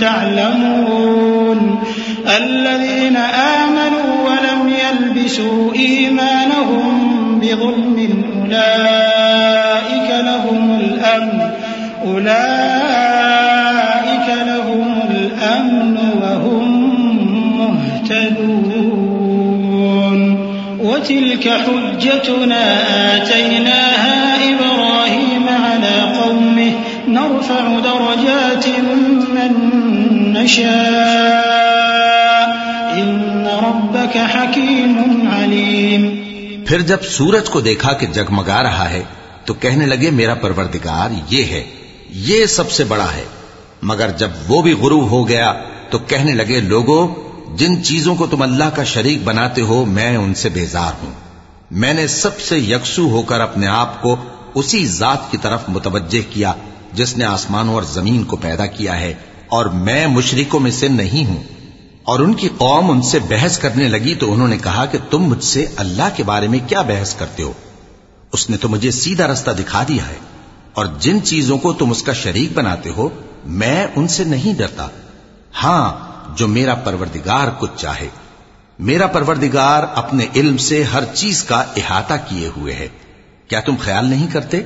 تعلمون الذين آمنوا ولم يلبسوا إيمانهم بظلم أولئك لهم الأمن أولئك لهم الأمن وهم مهتدون. وتلك حجتنا آتيناها إبراهيم نرفع درجات من نشاء. إن ربك حكيم عليم. پھر جب سورج کو دیکھا کہ جگمگا رہا ہے، تو کہنے لگے، میرا پروردگار، یہ ہے، یہ سب سے بڑا ہے۔ مگر جب وہ بھی غروب ہو گیا، تو کہنے لگے لوگوں جن چیزوں کو تم اللہ کا شریک بناتے ہو، میں ان سے بیزار ہوں۔ میں نے سب سے یکسو ہو کر اپنے آپ کو اسی ذات کی طرف متوجہ کیا۔ جس نے آسمانوں اور زمین کو پیدا کیا ہے، اور میں مشرکوں میں سے نہیں ہوں۔ اور ان کی قوم ان سے بحث کرنے لگی تو انہوں نے کہا کہ تم مجھ سے اللہ کے بارے میں کیا بحث کرتے ہو؟ اس نے تو مجھے سیدھا رستہ دکھا دیا ہے۔ اور جن چیزوں کو تم اس کا شریک بناتے ہو، میں ان سے نہیں ڈرتا۔ ہاں جو میرا پروردگار کچھ چاہے۔ میرا پروردگار اپنے علم سے ہر چیز کا احاطہ کیے ہوئے ہے۔ کیا تم خیال نہیں کرتے؟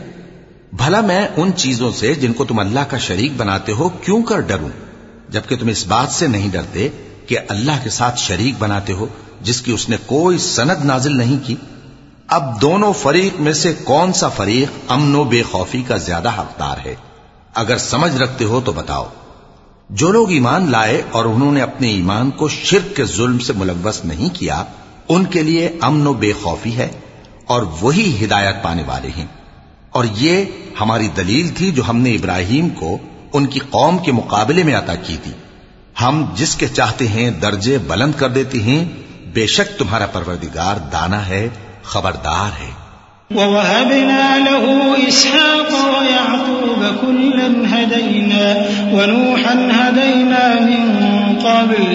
بھلا میں ان چیزوں سے جن کو تم اللہ کا شریک بناتے ہو کیوں کر ڈروں؟ جبکہ تم اس بات سے نہیں ڈرتے کہ اللہ کے ساتھ شریک بناتے ہو، جس کی اس نے کوئی سند نازل نہیں کی۔ اب دونوں فریق میں سے کون سا فریق امن و بے خوفی کا زیادہ حقدار ہے؟ اگر سمجھ رکھتے ہو تو بتاؤ۔ جو لوگ ایمان لائے اور انہوں نے اپنے ایمان کو شرک کے ظلم سے ملوث نہیں کیا، ان کے لیے امن و بے خوفی ہے اور وہی ہدایت پانے والے ہیں۔ اور یہ ہماری دلیل تھی جو ہم نے ابراہیم کو ان کی قوم کے مقابلے میں عطا کی تھی۔ ہم جس کے چاہتے ہیں درجے بلند کر دیتے ہیں، بے شک تمہارا پروردگار دانا ہے، خبردار ہے۔ ووهبنا له إسحاق ويعقوب كلا هدينا ونوحا هدينا من قبل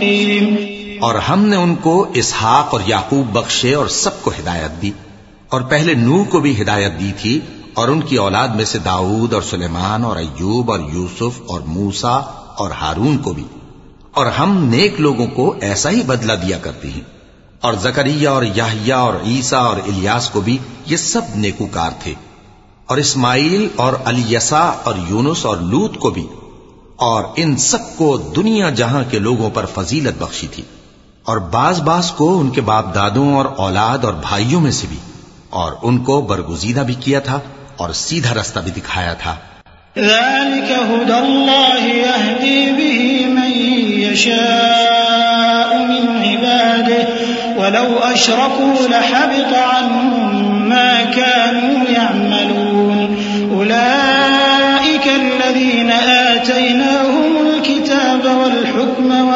مستقيم اور ہم نے ان کو اسحاق اور یعقوب بخشے اور سب کو ہدایت دی اور پہلے نوح کو بھی ہدایت دی تھی اور ان کی اولاد میں سے داؤد اور سلیمان اور ایوب اور یوسف اور موسا اور ہارون کو بھی۔ اور ہم نیک لوگوں کو ایسا ہی بدلہ دیا کرتے ہیں۔ اور زکریہ اور یاہیا اور عیسا اور الیاس کو بھی یہ سب نیکوکار تھے۔ اور اسماعیل اور الیسا اور یونس اور لوت کو بھی اور ان سب کو دنیا جہاں کے لوگوں پر فضیلت بخشی تھی اور بعض بعض کو ان کے باپ دادوں اور اولاد اور بھائیوں میں سے بھی اور ان کو برگزیدہ بھی کیا تھا اور سیدھا رستہ بھی دکھایا تھا۔ ذلك هدى الله يهدي به من يشاء من عباده ولو أشركوا لحبط عنهم ما كانوا يعملون. أولئك الذين آتيناهم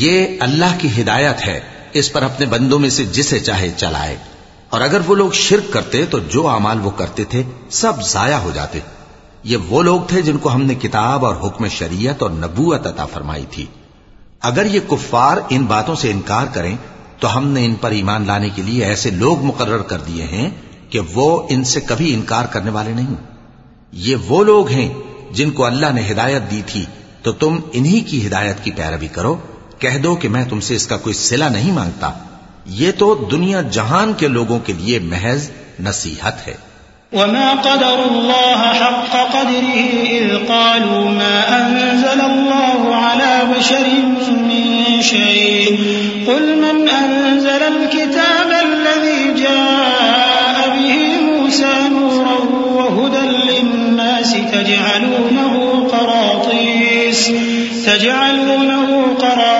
یہ اللہ کی ہدایت ہے، اس پر اپنے بندوں میں سے جسے چاہے چلائے۔ اور اگر وہ لوگ شرک کرتے تو جو اعمال وہ کرتے تھے، سب ضائع ہو جاتے۔ یہ وہ لوگ تھے جن کو ہم نے کتاب اور حکم شریعت اور نبوت عطا فرمائی تھی۔ اگر یہ کفار ان باتوں سے انکار کریں، تو ہم نے ان پر ایمان لانے کے لیے ایسے لوگ مقرر کر دیے ہیں کہ وہ ان سے کبھی انکار کرنے والے نہیں۔ یہ وہ لوگ ہیں جن کو اللہ نے ہدایت دی تھی، تو تم انہی کی ہدایت کی پیروی کرو۔ کہہ دو کہ میں تم سے اس کا کوئی صلہ نہیں مانگتا۔ یہ تو دنیا جہان کے لوگوں کے لیے محض نصیحت ہے۔ وما قدر الله حق قدره إذ قالوا ما أنزل الله على بشر من شيء قل من أنزل الكتاب الذي جاء به موسى نورا وهدى للناس تجعلونه قراطيس تجعلونه قراطيس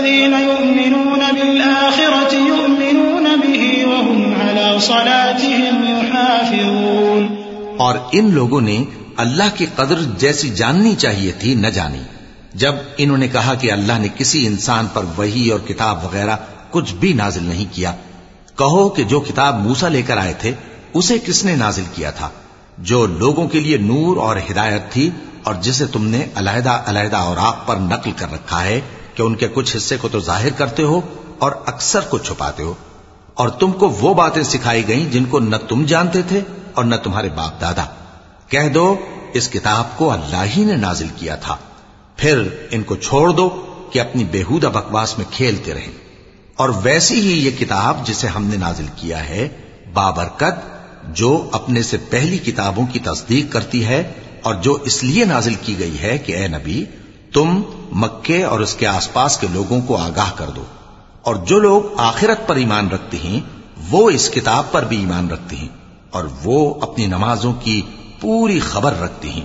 والذين يؤمنون بالآخرة يؤمنون به وهم على صلاتهم يحافظون. اور ان لوگوں نے اللہ کی قدر جیسی جاننی چاہیے تھی، نہ جانی۔ جب انہوں نے کہا کہ اللہ نے کسی انسان پر وہی اور کتاب وغیرہ کچھ بھی نازل نہیں کیا، کہو کہ جو کتاب موسا لے کر آئے تھے، اسے کس نے نازل کیا تھا؟ جو لوگوں کے لیے نور اور ہدایت تھی اور جسے تم نے علیحدہ علیحدہ اوراق پر نقل کر رکھا ہے کہ ان کے کچھ حصے کو تو ظاہر کرتے ہو اور اکثر کو چھپاتے ہو اور تم کو وہ باتیں سکھائی گئیں جن کو نہ تم جانتے تھے اور نہ تمہارے باپ دادا۔ کہہ دو، اس کتاب کو اللہ ہی نے نازل کیا تھا۔ پھر ان کو چھوڑ دو کہ اپنی بےحودہ بکواس میں کھیلتے رہیں۔ اور ویسی ہی یہ کتاب جسے ہم نے نازل کیا ہے، بابرکت، جو اپنے سے پہلی کتابوں کی تصدیق کرتی ہے اور جو اس لیے نازل کی گئی ہے کہ اے نبی تم مکے اور اس کے آس پاس کے لوگوں کو آگاہ کر دو۔ اور جو لوگ آخرت پر ایمان رکھتے ہیں، وہ اس کتاب پر بھی ایمان رکھتے ہیں۔ اور وہ اپنی نمازوں کی پوری خبر رکھتے ہیں۔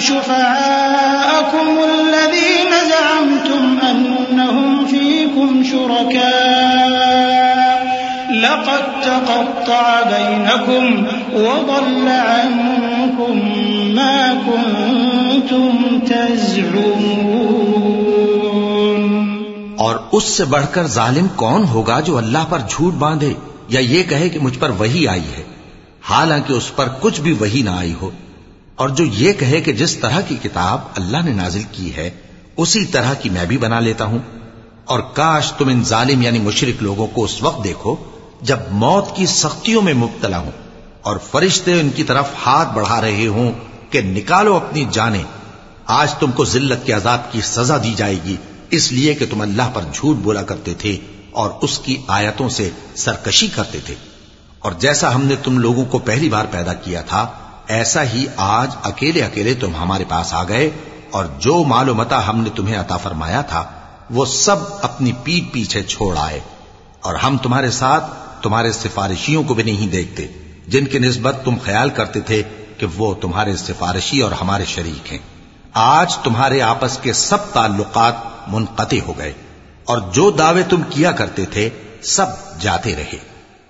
شفعاءكم الذين زعمتم أنهم فيكم شركاء لقد تقطع بينكم وضل عنكم ما كنتم تزعمون اور اس سے بڑھ کر ظالم کون ہوگا جو اللہ پر جھوٹ باندھے یا یہ کہے کہ مجھ پر وہی آئی ہے؟ حالانکہ اس پر کچھ بھی وہی نہ آئی ہو۔ اور جو یہ کہے کہ جس طرح کی کتاب اللہ نے نازل کی ہے، اسی طرح کی میں بھی بنا لیتا ہوں۔ اور کاش تم ان ظالم یعنی مشرک لوگوں کو اس وقت دیکھو جب موت کی سختیوں میں مبتلا ہوں اور فرشتے ان کی طرف ہاتھ بڑھا رہے ہوں کہ نکالو اپنی جانیں۔ آج تم کو ذلت کے عذاب کی سزا دی جائے گی، اس لیے کہ تم اللہ پر جھوٹ بولا کرتے تھے اور اس کی آیتوں سے سرکشی کرتے تھے۔ اور جیسا ہم نے تم لوگوں کو پہلی بار پیدا کیا تھا ایسا ہی آج اکیلے اکیلے تم ہمارے پاس آ گئے اور جو مال ہم نے تمہیں عطا فرمایا تھا، وہ سب اپنی پیٹ پیچھے چھوڑ آئے۔ اور ہم تمہارے ساتھ تمہارے سفارشیوں کو بھی نہیں دیکھتے، جن کی نسبت تم خیال کرتے تھے کہ وہ تمہارے سفارشی اور ہمارے شریک ہیں۔ آج تمہارے آپس کے سب تعلقات منقطع ہو گئے اور جو دعوے تم کیا کرتے تھے، سب جاتے رہے۔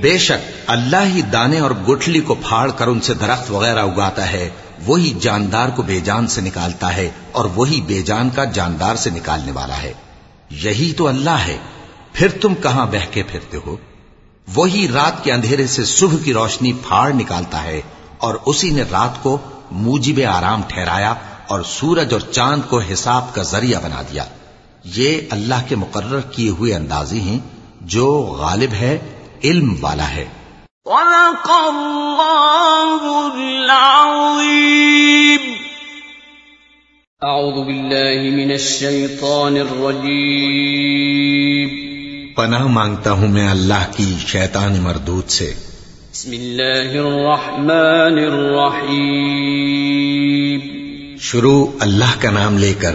بے شک اللہ ہی دانے اور گٹھلی کو پھاڑ کر ان سے درخت وغیرہ اگاتا ہے، وہی جاندار کو بے جان سے نکالتا ہے اور وہی بے جان کا جاندار سے نکالنے والا ہے۔ یہی تو اللہ ہے۔ پھر تم کہاں بہ کے پھرتے ہو؟ وہی رات کے اندھیرے سے صبح کی روشنی پھاڑ نکالتا ہے اور اسی نے رات کو موجب آرام ٹھہرایا اور سورج اور چاند کو حساب کا ذریعہ بنا دیا۔ یہ اللہ کے مقرر کیے ہوئے اندازے ہیں جو غالب ہے علم والا ہے۔ صدق اللہ العظیم۔ اعوذ باللہ من الشیطان الرجیم۔ پناہ مانگتا ہوں میں اللہ کی شیطان مردود سے۔ بسم اللہ الرحمن الرحیم۔ شروع اللہ کا نام لے کر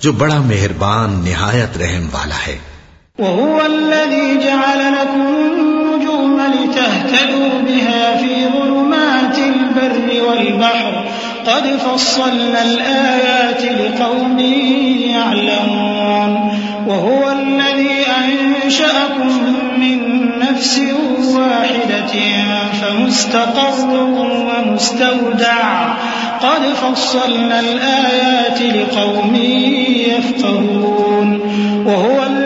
جو بڑا مہربان نہایت رحم والا ہے۔ وهو الذي جعل لكم لتهتدوا بها في ظلمات البر والبحر. قد فصلنا الآيات لقوم يعلمون. وهو الذي أنشأكم من نفس واحدة فمستقر ومستودع. قد فصلنا الآيات لقوم يفقهون. وهو الذي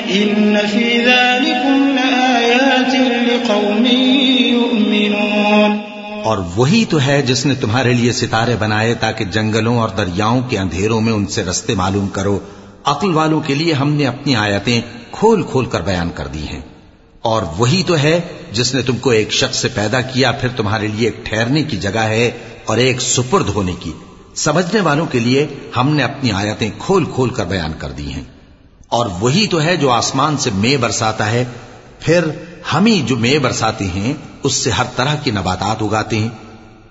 إن في ذلكم لآيات لقوم يؤمنون. اور وہی تو ہے جس نے تمہارے لیے ستارے بنائے تاکہ جنگلوں اور دریاؤں کے اندھیروں میں ان سے رستے معلوم کرو۔ عقل والوں کے لیے ہم نے اپنی آیتیں کھول کھول کر بیان کر دی ہیں۔ اور وہی تو ہے جس نے تم کو ایک شخص سے پیدا کیا، پھر تمہارے لیے ایک ٹھہرنے کی جگہ ہے اور ایک سپرد ہونے کی۔ سمجھنے والوں کے لیے ہم نے اپنی آیتیں کھول کھول کر بیان کر دی ہیں۔ اور وہی تو ہے جو آسمان سے مے برساتا ہے۔ پھر ہم ہی جو مے برساتے ہیں، اس سے ہر طرح کی نباتات اگاتے ہیں۔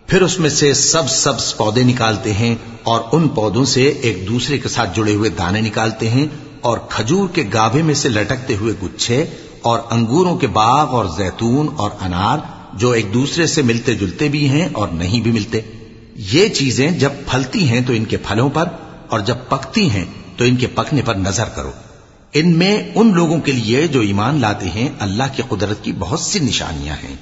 پھر اس میں سے سب سبز پودے نکالتے ہیں اور ان پودوں سے ایک دوسرے کے ساتھ جڑے ہوئے دانے نکالتے ہیں اور کھجور کے گابے میں سے لٹکتے ہوئے گچھے اور انگوروں کے باغ اور زیتون اور انار جو ایک دوسرے سے ملتے جلتے بھی ہیں اور نہیں بھی ملتے۔ یہ چیزیں جب پھلتی ہیں تو ان کے پھلوں پر اور جب پکتی ہیں تو ان کے پکنے پر نظر کرو۔ ان میں ان لوگوں کے لیے جو ایمان لاتے ہیں اللہ کی قدرت کی بہت سی نشانیاں ہیں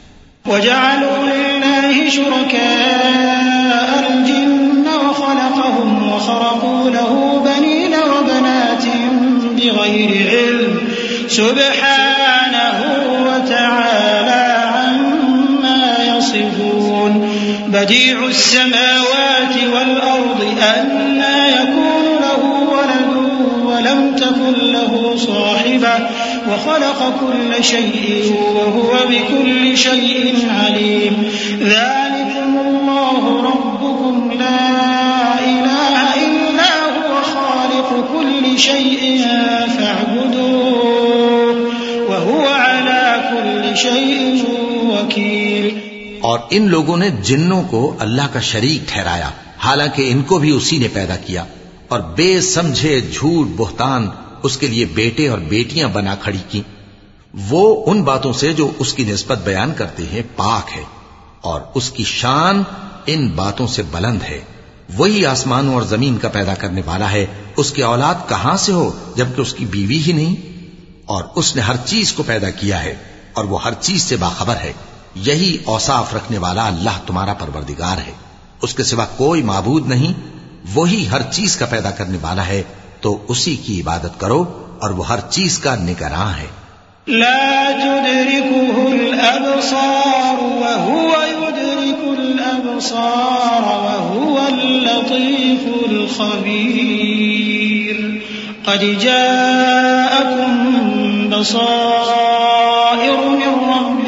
وجعلوا لله شركاء الجن وخلقهم وخرقوا له بنين وبنات بغير علم سبحانه وتعالى عما يصفون بديع السماوات والأرض أنا يكون ولم تكن له صاحبة وخلق كل شيء وهو بكل شيء عليم. ذلكم الله ربكم لا إله إلا هو خالق كل شيء فاعبدوه وهو على كل شيء وكيل. اور ان لوگوں نے جنوں کو اللہ کا شریک ٹھہرایا، حالانکہ ان کو بھی اسی نے پیدا کیا۔ اور بے سمجھے جھوٹ بہتان اس کے لیے بیٹے اور بیٹیاں بنا کھڑی کی وہ ان باتوں سے جو اس کی نسبت بیان کرتے ہیں پاک ہے اور اس کی شان ان باتوں سے بلند ہے۔ وہی آسمانوں اور زمین کا پیدا کرنے والا ہے۔ اس کی اولاد کہاں سے ہو جبکہ اس کی بیوی ہی نہیں؟ اور اس نے ہر چیز کو پیدا کیا ہے اور وہ ہر چیز سے باخبر ہے۔ یہی اوصاف رکھنے والا اللہ تمہارا پروردگار ہے۔ اس کے سوا کوئی معبود نہیں۔ وہی ہر چیز کا پیدا کرنے والا ہے، تو اسی کی عبادت کرو اور وہ ہر چیز کا نگراں ہے۔ لا تدركه الأبصار وهو يدرك الأبصار وهو اللطيف الخبير. قد جاءكم بصائر من ربكم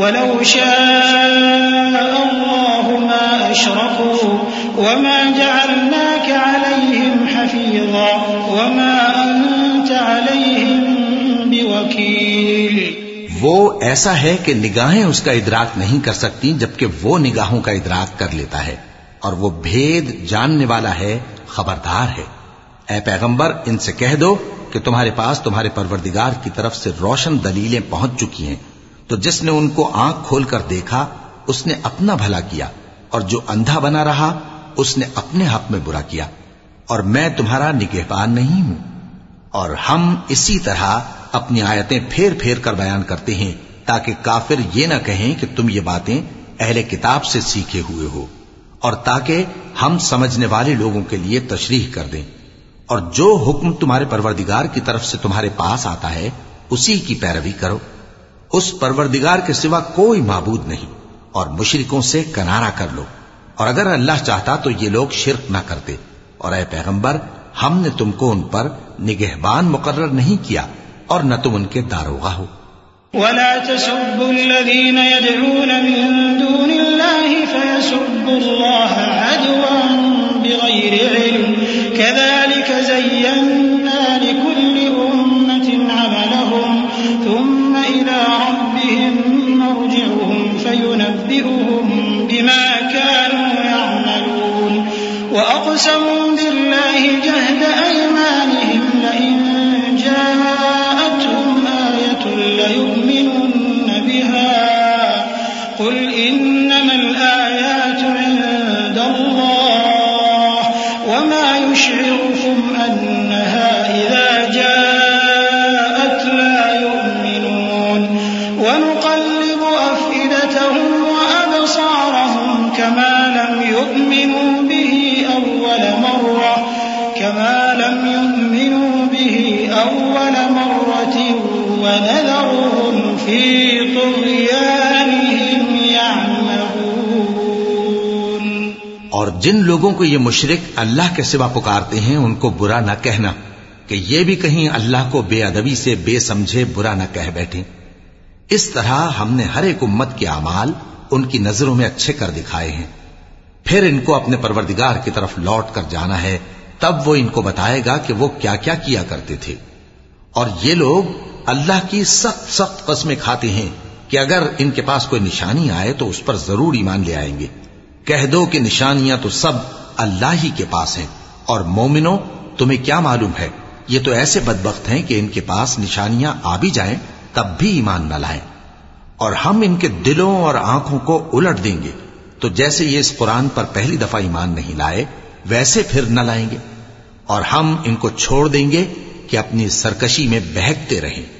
ولو شاء الله ما أشركوا وما جعلناك عليهم حفيظا وما أنت عليهم بوكيل. وہ ایسا ہے کہ نگاہیں اس کا ادراک نہیں کر سکتی جبکہ وہ نگاہوں کا ادراک کر لیتا ہے اور وہ بھید جاننے والا ہے، خبردار ہے۔ اے پیغمبر، ان سے کہہ دو کہ تمہارے پاس تمہارے پروردگار کی طرف سے روشن دلیلیں پہنچ چکی ہیں۔ تو جس نے ان کو آنکھ کھول کر دیکھا، اس نے اپنا بھلا کیا، اور جو اندھا بنا رہا، اس نے اپنے حق میں برا کیا، اور میں تمہارا نگہبان نہیں ہوں۔ اور ہم اسی طرح اپنی آیتیں پھیر پھیر کر بیان کرتے ہیں، تاکہ کافر یہ نہ کہیں کہ تم یہ باتیں اہل کتاب سے سیکھے ہوئے ہو، اور تاکہ ہم سمجھنے والے لوگوں کے لیے تشریح کر دیں۔ اور جو حکم تمہارے پروردگار کی طرف سے تمہارے پاس آتا ہے، اسی کی پیروی کرو۔ اس پروردگار کے سوا کوئی معبود نہیں اور مشرکوں سے کنارا کر لو۔ اور اگر اللہ چاہتا تو یہ لوگ شرک نہ کرتے۔ اور اے پیغمبر، ہم نے تم کو ان پر نگہبان مقرر نہیں کیا اور نہ تم ان کے داروغہ ہو۔ ولا تسبوا الذين يدعون من دون الله فيسبوا الله عدوا بغير علم كذلك زينا لكل بما كانوا يعملون. وأقسموا جن لوگوں کو یہ مشرک اللہ کے سوا پکارتے ہیں، ان کو برا نہ کہنا کہ یہ بھی کہیں اللہ کو بے ادبی سے بے سمجھے برا نہ کہہ بیٹھے۔ اس طرح ہم نے ہر ایک امت کے اعمال ان کی نظروں میں اچھے کر دکھائے ہیں۔ پھر ان کو اپنے پروردگار کی طرف لوٹ کر جانا ہے، تب وہ ان کو بتائے گا کہ وہ کیا کیا کیا کرتے تھے۔ اور یہ لوگ اللہ کی سخت سخت قسمیں کھاتے ہیں کہ اگر ان کے پاس کوئی نشانی آئے تو اس پر ضرور ایمان لے آئیں گے۔ کہہ دو کہ نشانیاں تو سب اللہ ہی کے پاس ہیں، اور مومنوں، تمہیں کیا معلوم ہے؟ یہ تو ایسے بدبخت ہیں کہ ان کے پاس نشانیاں آ بھی جائیں، تب بھی ایمان نہ لائیں۔ اور ہم ان کے دلوں اور آنکھوں کو الٹ دیں گے، تو جیسے یہ اس قرآن پر پہلی دفعہ ایمان نہیں لائے، ویسے پھر نہ لائیں گے۔ اور ہم ان کو چھوڑ دیں گے کہ اپنی سرکشی میں بہکتے رہیں۔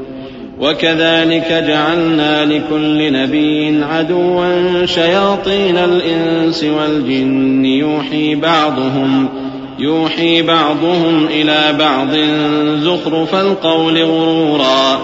وكذلك جعلنا لكل نبي عدوا شياطين الإنس والجن. يوحي بعضهم يوحي بعضهم إلى بعض زخرف القول غرورا.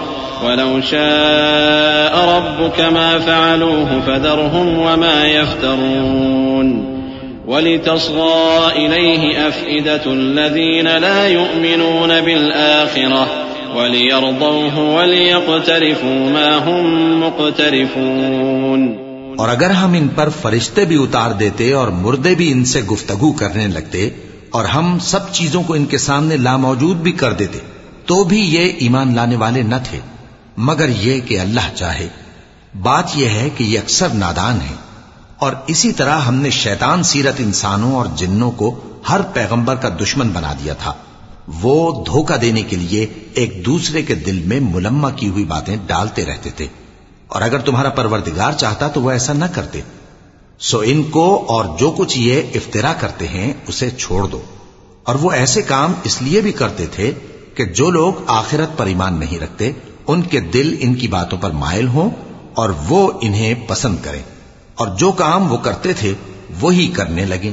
ولو شاء ربك ما فعلوه فذرهم وما يفترون. ولتصغى إليه أفئدة الذين لا يؤمنون بالآخرة. وليرضوه وليقترفوا ما هم مقترفون. اور اگر ہم ان پر فرشتے بھی اتار دیتے اور مردے بھی ان سے گفتگو کرنے لگتے اور ہم سب چیزوں کو ان کے سامنے لاموجود بھی کر دیتے، تو بھی یہ ایمان لانے والے نہ تھے۔ مگر یہ کہ اللہ چاہے۔ بات یہ ہے کہ یہ اکثر نادان ہے اور اسی طرح ہم نے شیطان سیرت انسانوں اور جنوں کو ہر پیغمبر کا دشمن بنا دیا تھا۔ وہ دھوکہ دینے کے لیے ایک دوسرے کے دل میں ملما کی ہوئی باتیں ڈالتے رہتے تھے۔ اور اگر تمہارا پروردگار چاہتا تو وہ ایسا نہ کرتے۔ سو ان کو اور جو کچھ یہ افطرا کرتے ہیں، اسے چھوڑ دو۔ اور وہ ایسے کام اس لیے بھی کرتے تھے کہ جو لوگ آخرت پر ایمان نہیں رکھتے، ان کے دل ان کی باتوں پر مائل ہوں اور وہ انہیں پسند کریں۔ اور جو کام وہ کرتے تھے، وہی کرنے لگے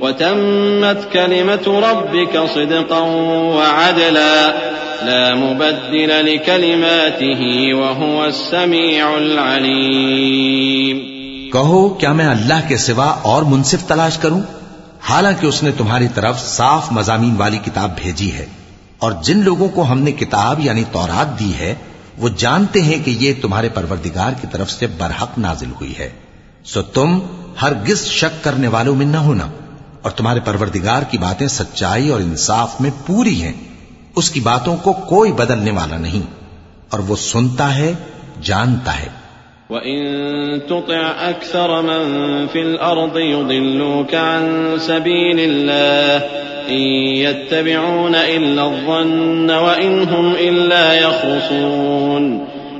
وتمت كلمة ربك صدقا وعدلا لا مبدل لكلماته وهو السميع العليم. کہو، کیا میں اللہ کے سوا اور منصف تلاش کروں؟ حالانکہ اس نے تمہاری طرف صاف مضامین والی کتاب بھیجی ہے اور جن لوگوں کو ہم نے کتاب یعنی تورات دی ہے، وہ جانتے ہیں کہ یہ تمہارے پروردگار کی طرف سے برحق نازل ہوئی ہے۔ سو تم ہرگز شک کرنے والوں میں نہ ہونا۔ اور تمہارے پروردگار کی باتیں سچائی اور انصاف میں پوری ہیں۔ اس کی باتوں کو کوئی بدلنے والا نہیں، اور وہ سنتا ہے، جانتا ہے۔ وَإِن تُطِعْ أَكْثَرَ مَن فِي الْأَرْضِ يُضِلُّوكَ عَن سَبِيلِ اللَّهِ إِن يَتَّبِعُونَ إِلَّا الظَّنَّ وَإِنْ هُمْ إِلَّا يَخْرُصُونَ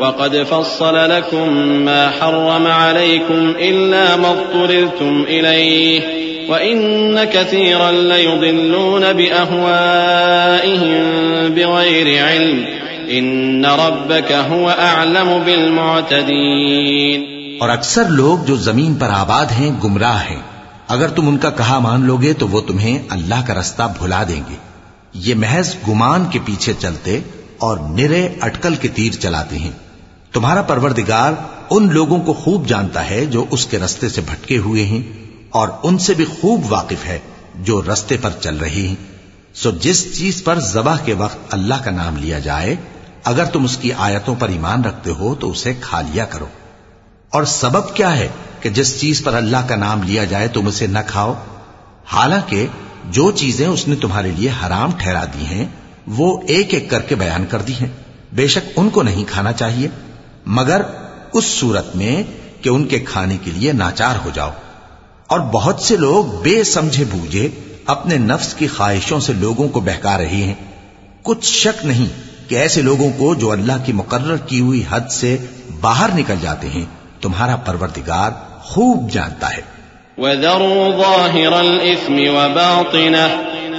وقد فصل لكم ما حرم عليكم إلا ما اضطررتم إليه، وإن كثيرا ليضلون بأهوائهم بغير علم ان ربك هو اعلم بالمعتدين. اور اکثر لوگ جو زمین پر آباد ہیں گمراہ ہیں۔ اگر تم ان کا کہا مان لوگے تو وہ تمہیں اللہ کا رستہ بھلا دیں گے۔ یہ محض گمان کے پیچھے چلتے اور نرے اٹکل کے تیر چلاتے ہیں۔ تمہارا پروردگار ان لوگوں کو خوب جانتا ہے جو اس کے رستے سے بھٹکے ہوئے ہیں اور ان سے بھی خوب واقف ہے جو رستے پر چل رہی ہیں۔ سو جس چیز پر ذبح کے وقت اللہ کا نام لیا جائے، اگر تم اس کی آیتوں پر ایمان رکھتے ہو تو اسے کھا لیا کرو۔ اور سبب کیا ہے کہ جس چیز پر اللہ کا نام لیا جائے تم اسے نہ کھاؤ؟ حالانکہ جو چیزیں اس نے تمہارے لیے حرام ٹھہرا دی ہیں، وہ ایک ایک کر کے بیان کر دی ہیں۔ بے شک ان کو نہیں کھانا چاہیے۔ مگر اس صورت میں کہ ان کے کھانے کے لیے ناچار ہو جاؤ۔ اور بہت سے لوگ بے سمجھے بوجھے اپنے نفس کی خواہشوں سے لوگوں کو بہکا رہی ہیں۔ کچھ شک نہیں کہ ایسے لوگوں کو جو اللہ کی مقرر کی ہوئی حد سے باہر نکل جاتے ہیں۔ تمہارا پروردگار خوب جانتا ہے۔ وَذَرُوا ظَاهِرَ الْإِثْمِ وَبَاطِنَهُ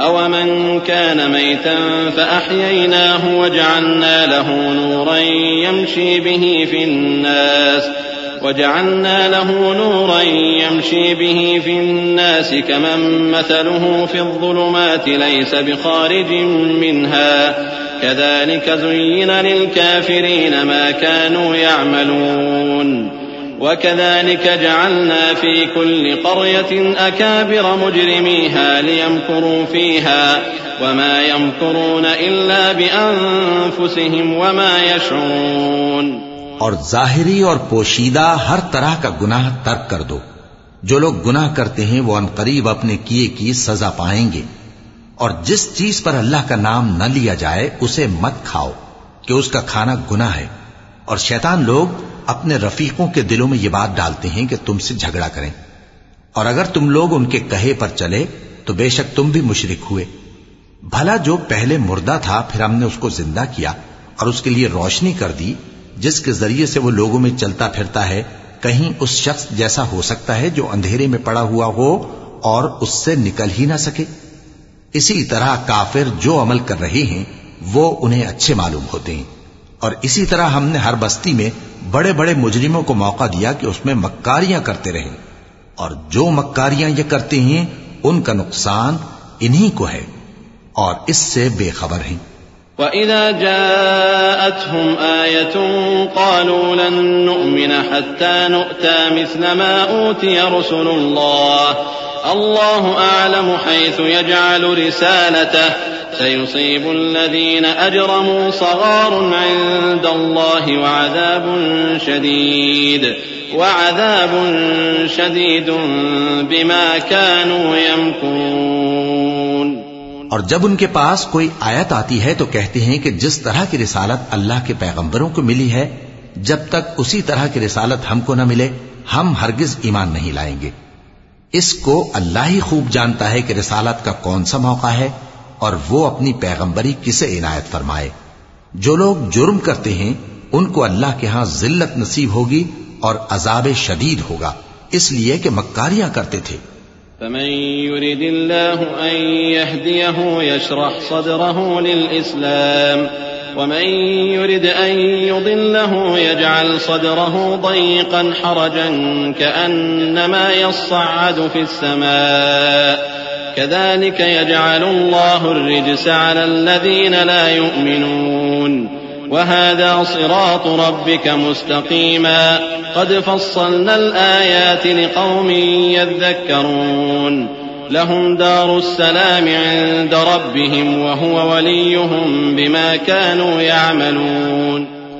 أو من كان ميتا فأحييناه وجعلنا له نورا يمشي به في الناس وجعلنا له نورا يمشي به في الناس كمن مثله في الظلمات ليس بخارج منها كذلك زين للكافرين ما كانوا يعملون وكذلك جعلنا في كل قرية أكابر مجرميها ليمكروا فيها وما يمكرون إلا بأنفسهم وما يشعرون اور ظاہری اور پوشیدہ ہر طرح کا گناہ ترک کر دو۔ جو لوگ گناہ کرتے ہیں وہ انقریب اپنے کیے کی سزا پائیں گے۔ اور جس چیز پر اللہ کا نام نہ لیا جائے، اسے مت کھاؤ، کہ اس کا کھانا گناہ ہے۔ اور شیطان لوگ اپنے رفیقوں کے دلوں میں یہ بات ڈالتے ہیں کہ تم سے جھگڑا کریں۔ اور اگر تم لوگ ان کے کہے پر چلے، تو بے شک تم بھی مشرک ہوئے۔ بھلا جو پہلے مردہ تھا، پھر ہم نے اس کو زندہ کیا اور اس کے لیے روشنی کر دی، جس کے ذریعے سے وہ لوگوں میں چلتا پھرتا ہے۔ کہیں اس شخص جیسا ہو سکتا ہے جو اندھیرے میں پڑا ہوا ہو اور اس سے نکل ہی نہ سکے۔ اسی طرح کافر جو عمل کر رہے ہیں، وہ انہیں اچھے معلوم ہوتے ہیں۔ اور اسی طرح ہم نے ہر بستی میں بڑے بڑے مجرموں کو موقع دیا کہ اس میں مکاریاں کرتے رہیں۔ اور جو مکاریاں یہ کرتے ہیں، ان کا نقصان انہی کو ہے۔ اور اس سے بے خبر ہیں۔ وَإِذَا جَاءَتْهُمْ آيَةٌ قَالُوا لَن نُّؤْمِنَ حَتَّى نُؤْتَىٰ مِثْلَ مَا أُوتِيَ رُسُلُ اللَّهِ، اللَّهُ أَعْلَمُ حَيْثُ يَجْعَلُ رِسَالَتَهُ سَيُصِيبُ الَّذِينَ أَجْرَمُوا صَغَارٌ عِندَ اللَّهِ وَعَذَابٌ شَدِيدٌ وَعَذَابٌ شَدِيدٌ بِمَا كَانُوا يَمْكُرُونَ اور جب ان کے پاس کوئی آیت آتی ہے تو کہتے ہیں کہ جس طرح کی رسالت اللہ کے پیغمبروں کو ملی ہے، جب تک اسی طرح کی رسالت ہم کو نہ ملے، ہم ہرگز ایمان نہیں لائیں گے۔ اس کو اللہ ہی خوب جانتا ہے کہ رسالت کا کون سا موقع ہے۔ اور وہ اپنی پیغمبری کسے عنایت فرمائے؟ جو لوگ جرم کرتے ہیں، ان کو اللہ کے ہاں ذلت نصیب ہوگی اور عذاب شدید ہوگا۔ اس لیے کہ مکاریاں کرتے تھے۔ فمن يرد الله أن يهديه يشرح صدره للإسلام ومن يرد أن يضله يجعل صدره ضيقا حرجا كأنما يصعد في السماء كذلك يجعل الله الرجس على الذين لا يؤمنون. وهذا صراط ربك مستقيما. قد فصلنا الآيات لقوم يذكرون. لهم دار السلام عند ربهم وهو وليهم بما كانوا يعملون.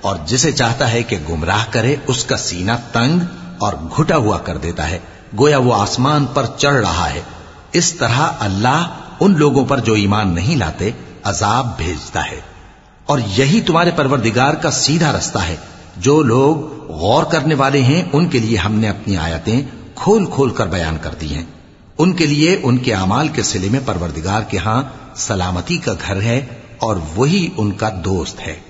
اور جسے چاہتا ہے کہ گمراہ کرے، اس کا سینہ تنگ اور گھٹا ہوا کر دیتا ہے۔ گویا وہ آسمان پر چڑھ رہا ہے۔ اس طرح اللہ ان لوگوں پر جو ایمان نہیں لاتے، عذاب بھیجتا ہے۔ اور یہی تمہارے پروردگار کا سیدھا رستہ ہے۔ جو لوگ غور کرنے والے ہیں، ان کے لیے ہم نے اپنی آیتیں کھول کھول کر بیان کر دی ہیں۔ ان کے لیے ان کے اعمال کے سلے میں پروردگار کے ہاں سلامتی کا گھر ہے اور وہی ان کا دوست ہے۔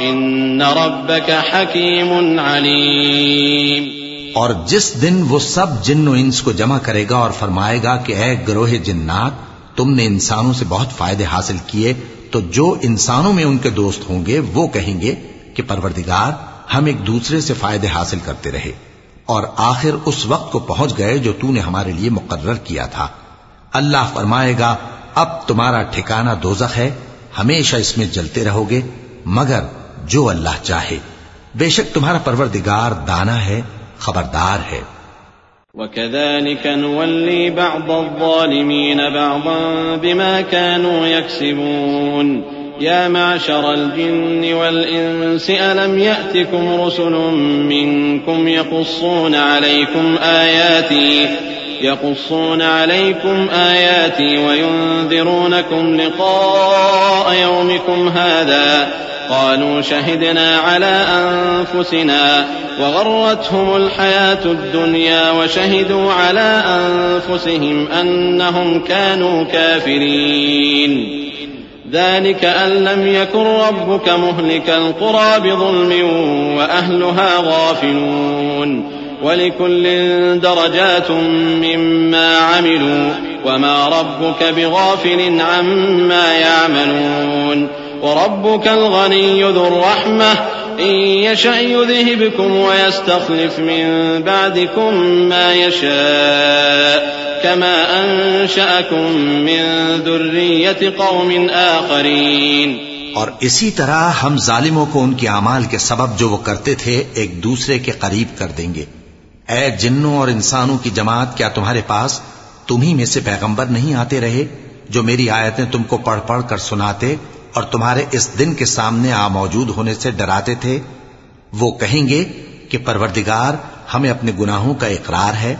إن ربك حكيم عليم اور جس دن وہ سب جن و انس کو جمع کرے گا اور فرمائے گا کہ اے گروہ جنات، تم نے انسانوں سے بہت فائدے حاصل کیے، تو جو انسانوں میں ان کے دوست ہوں گے، وہ کہیں گے کہ پروردگار ہم ایک دوسرے سے فائدے حاصل کرتے رہے اور آخر اس وقت کو پہنچ گئے جو تو نے ہمارے لیے مقرر کیا تھا۔ اللہ فرمائے گا، اب تمہارا ٹھکانہ دوزخ ہے، ہمیشہ اس میں جلتے رہو گے، مگر جو اللہ چاہے بے شک تمہارا پروردگار دانا ہے خبردار ہے وكذلك نولي بعض الظالمين بعضا بما كانوا يكسبون يا معشر الجن والإنس ألم يأتكم رسل منكم يقصون عليكم آياتي يقصون عليكم آياتي وينذرونكم لقاء يومكم هذا قالوا شهدنا على أنفسنا وغرتهم الحياة الدنيا وشهدوا على أنفسهم أنهم كانوا كافرين. ذلك أن لم يكن ربك مهلك القرى بظلم وأهلها غافلون. ولكل درجات مما عملوا وما ربك بغافل عما يعملون. وربك الغني ذو الرحمة. إن يشأ يذهبكم ويستخلف من بعدكم ما يشاء. كما أنشأكم من ذرية قوم آخرين. اور اسی طرح ہم ظالموں کو ان کے اعمال کے سبب جو وہ کرتے تھے ایک دوسرے کے قریب کر دیں گے۔ اے جنوں اور انسانوں کی جماعت، کیا تمہارے پاس تمہیں میں سے پیغمبر نہیں آتے رہے جو میری آیتیں تم کو پڑھ پڑھ کر سناتے اور تمہارے اس دن کے سامنے آ موجود ہونے سے ڈراتے تھے، وہ کہیں گے کہ پروردگار ہمیں اپنے گناہوں کا اقرار ہے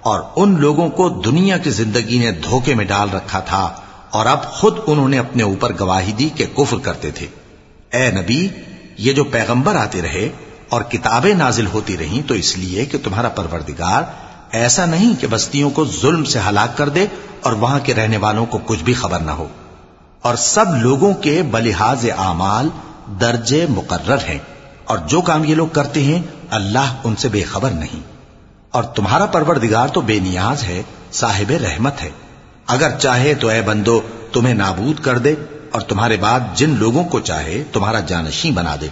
اور ان لوگوں کو دنیا کی زندگی نے دھوکے میں ڈال رکھا تھا اور اب خود انہوں نے اپنے اوپر گواہی دی کہ کفر کرتے تھے۔ اے نبی، یہ جو پیغمبر آتے رہے اور کتابیں نازل ہوتی رہیں تو اس لیے کہ تمہارا پروردگار ایسا نہیں کہ بستیوں کو ظلم سے ہلاک کر دے اور وہاں کے رہنے والوں کو کچھ بھی خبر نہ ہو۔ اور سب لوگوں کے بلحاظ اعمال درجے مقرر ہیں۔ اور جو کام یہ لوگ کرتے ہیں، اللہ ان سے بے خبر نہیں۔ اور تمہارا پروردگار تو بے نیاز ہے، صاحب رحمت ہے۔ اگر چاہے تو اے بندو، تمہیں نابود کر دے، اور تمہارے بعد جن لوگوں کو چاہے، تمہارا جانشین بنا دے۔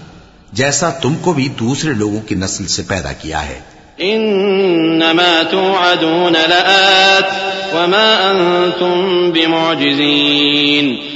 جیسا تم کو بھی دوسرے لوگوں کی نسل سے پیدا کیا ہے۔ انما توعدون لآت وما انتم بمعجزين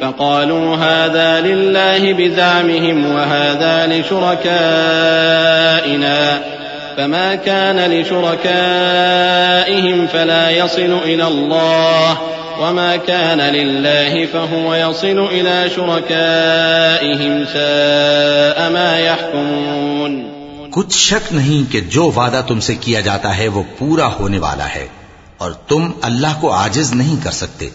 فقالوا هذا لله بزعمهم وهذا لشركائنا. فما كان لشركائهم فلا يصل إلى الله، وما كان لله فهو يصل إلى شركائهم ساء ما يحكمون. کچھ شک نہیں کہ جو وعدہ تم سے کیا جاتا ہے وہ پورا ہونے والا ہے، اور تم اللہ کو آجز نہیں کر سکتے۔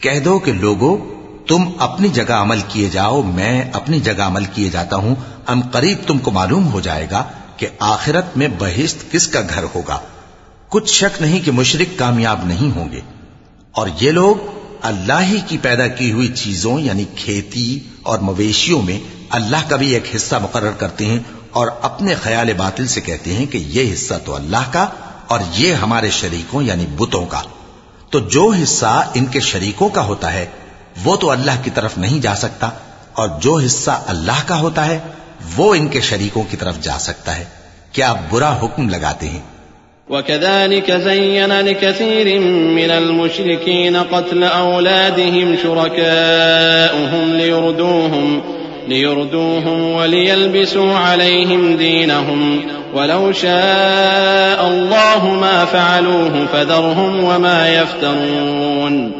کہہ دو کہ لوگوں تم اپنی جگہ عمل کیے جاؤ، میں اپنی جگہ عمل کیے جاتا ہوں۔ ام قریب تم کو معلوم ہو جائے گا کہ آخرت میں بہشت کس کا گھر ہوگا۔ کچھ شک نہیں کہ مشرک کامیاب نہیں ہوں گے۔ اور یہ لوگ اللہ ہی کی پیدا کی ہوئی چیزوں یعنی کھیتی اور مویشیوں میں اللہ کا بھی ایک حصہ مقرر کرتے ہیں اور اپنے خیال باطل سے کہتے ہیں کہ یہ حصہ تو اللہ کا اور یہ ہمارے شریکوں یعنی بتوں کا۔ تو جو حصہ ان کے شریکوں کا ہوتا ہے وہ تو اللہ کی طرف نہیں جا سکتا، اور جو حصہ اللہ کا ہوتا ہے، وہ ان کے شریکوں کی طرف جا سکتا ہے۔ کیا برا حکم لگاتے ہیں؟ وكذلك زين لكثير من المشركين قتل أولادهم شركاؤهم ليردوهم ليردوهم وليلبسوا عليهم دينهم۔ ولو شاء الله ما فعلوه فذرهم وما يفترون۔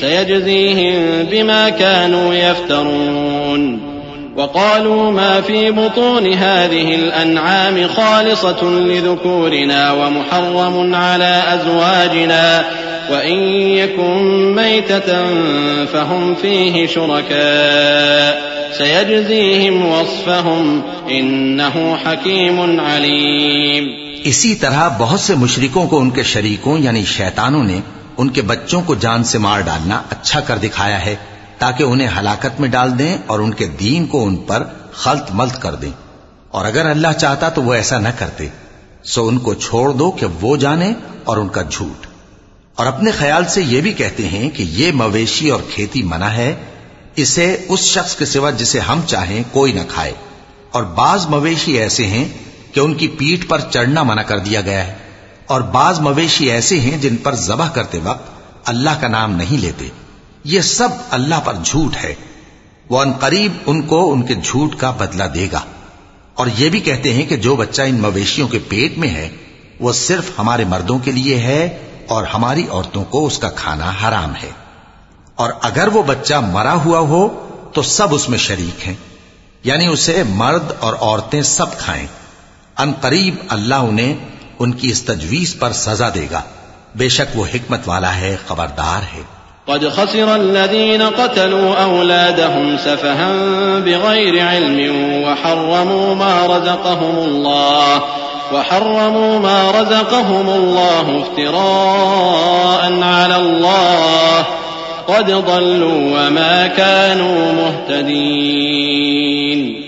سيجزيهم بما كانوا يفترون. وقالوا ما في بطون هذه الأنعام خالصة لذكورنا ومحرم على أزواجنا. وإن يكن ميتة فهم فيه شركاء. سيجزيهم وصفهم إنه حكيم عليم. إسی طرح بہت سے مشرکوں کو ان کے شریکوں یعنی شیطانوں نے ان کے بچوں کو جان سے مار ڈالنا اچھا کر دکھایا ہے تاکہ انہیں ہلاکت میں ڈال دیں اور ان کے دین کو ان پر خلط ملت کر دیں۔ اور اگر اللہ چاہتا تو وہ ایسا نہ کرتے۔ سو ان کو چھوڑ دو کہ وہ جانے اور ان کا جھوٹ۔ اور اپنے خیال سے یہ بھی کہتے ہیں کہ یہ مویشی اور کھیتی منع ہے۔ اسے اس شخص کے سوا جسے ہم چاہیں کوئی نہ کھائے۔ اور بعض مویشی ایسے ہیں کہ ان کی پیٹ پر چڑھنا منع کر دیا گیا ہے۔ اور بعض مویشی ایسے ہیں جن پر ذبح کرتے وقت اللہ کا نام نہیں لیتے۔ یہ سب اللہ پر جھوٹ ہے۔ وہ ان قریب ان کو ان کے جھوٹ کا بدلہ دے گا۔ اور یہ بھی کہتے ہیں کہ جو بچہ ان مویشیوں کے پیٹ میں ہے، وہ صرف ہمارے مردوں کے لیے ہے اور ہماری عورتوں کو اس کا کھانا حرام ہے۔ اور اگر وہ بچہ مرا ہوا ہو، تو سب اس میں شریک ہیں۔ یعنی اسے مرد اور عورتیں سب کھائیں۔ ان قریب اللہ انہیں ان کی اس تجویز پر سزا دے گا۔ بے شک وہ حکمت والا ہے، خبردار ہے۔ قد خسر الذين قتلوا أولادهم سفها بغير علم وحرموا ما رزقهم الله، وحرموا ما رزقهم الله افتراء على الله، قد ضلوا وما كانوا مهتدين۔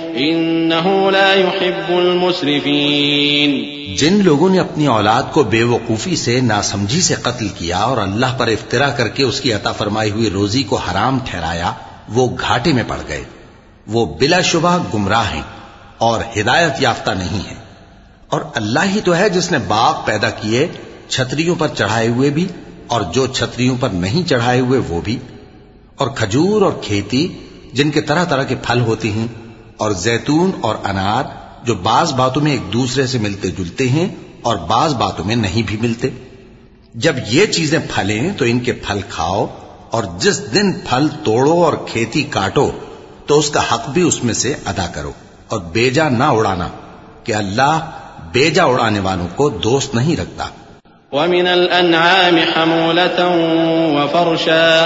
إنه لا يحب المسرفين. جن لوگوں نے اپنی اولاد کو بے وقوفی سے، ناسمجھی سے قتل کیا اور اللہ پر افطرا کر کے اس کی عطا فرمائی ہوئی روزی کو حرام ٹھہرایا، وہ گھاٹے میں پڑ گئے۔ وہ بلا شبہ گمراہ ہیں اور ہدایت یافتہ نہیں ہیں۔ اور اللہ ہی تو ہے جس نے باغ پیدا کیے، چھتریوں پر چڑھائے ہوئے بھی اور جو چھتریوں پر نہیں چڑھائے ہوئے وہ بھی۔ اور کھجور اور کھیتی، جن کے طرح طرح کے پھل ہوتے ہیں اور زیتون اور انار جو بعض باتوں میں ایک دوسرے سے ملتے جلتے ہیں اور بعض باتوں میں نہیں بھی ملتے۔ جب یہ چیزیں پھلیں تو ان کے پھل کھاؤ اور جس دن پھل توڑو اور کھیتی کاٹو تو اس کا حق بھی اس میں سے ادا کرو۔ اور بیجا نہ اڑانا کہ اللہ بیجا اڑانے والوں کو دوست نہیں رکھتا۔ ومن الأنعام حمولة وفرشا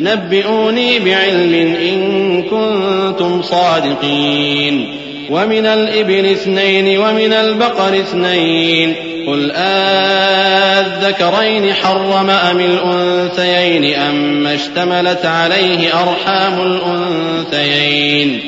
نبئوني بعلم إن كنتم صادقين. ومن الإبل اثنين ومن البقر اثنين. قل آذكرين حرم أم الأنثيين أم اشتملت عليه أرحام الأنثيين.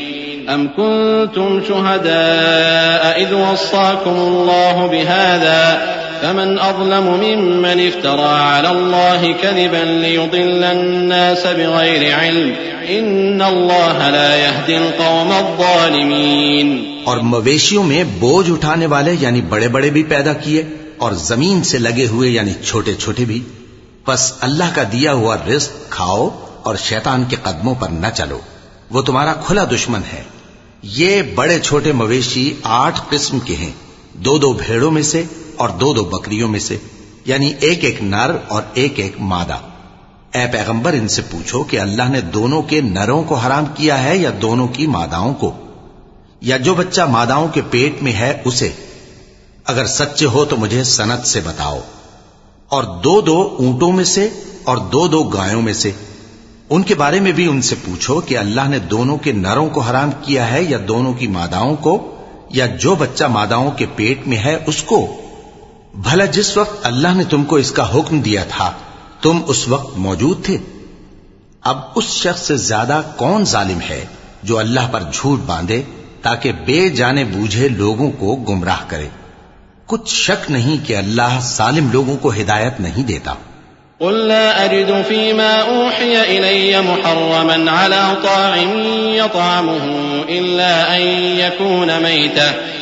أم كنتم شهداء إذ وصاكم الله بهذا فمن أظلم ممن افترى على الله كذبا ليضل الناس بغير علم إن الله لا يهدي القوم الظالمين اور مویشیوں میں بوجھ اٹھانے والے یعنی بڑے بڑے بھی پیدا کیے اور زمین سے لگے ہوئے یعنی چھوٹے چھوٹے بھی۔ بس اللہ کا دیا ہوا رزق کھاؤ اور شیطان کے قدموں پر نہ چلو۔ وہ تمہارا کھلا دشمن ہے۔ یہ بڑے چھوٹے مویشی آٹھ قسم کے ہیں۔ دو دو بھیڑوں میں سے اور دو دو بکریوں میں سے یعنی ایک ایک نر اور ایک ایک مادہ۔ اے پیغمبر، ان سے پوچھو کہ اللہ نے دونوں کے نروں کو حرام کیا ہے یا دونوں کی ماداؤں کو؟ یا جو بچہ ماداؤں کے پیٹ میں ہے، اسے۔ اگر سچے ہو تو مجھے سنت سے بتاؤ۔ اور دو دو اونٹوں میں سے اور دو دو گایوں میں سے۔ ان کے بارے میں بھی ان سے پوچھو کہ اللہ نے دونوں کے نروں کو حرام کیا ہے یا دونوں کی ماداؤں کو، یا جو بچہ ماداؤں کے پیٹ میں ہے، اس کو۔ بھلا جس وقت اللہ نے تم کو اس کا حکم دیا تھا، تم اس وقت موجود تھے۔ اب اس شخص سے زیادہ کون ظالم ہے جو اللہ پر جھوٹ باندھے تاکہ بے جانے بوجھے لوگوں کو گمراہ کرے؟ کچھ شک نہیں کہ اللہ ظالم لوگوں کو ہدایت نہیں دیتا۔ قل لا أجد فيما أوحي إلي محرما على طاعم يطعمه إلا أن يكون ميتة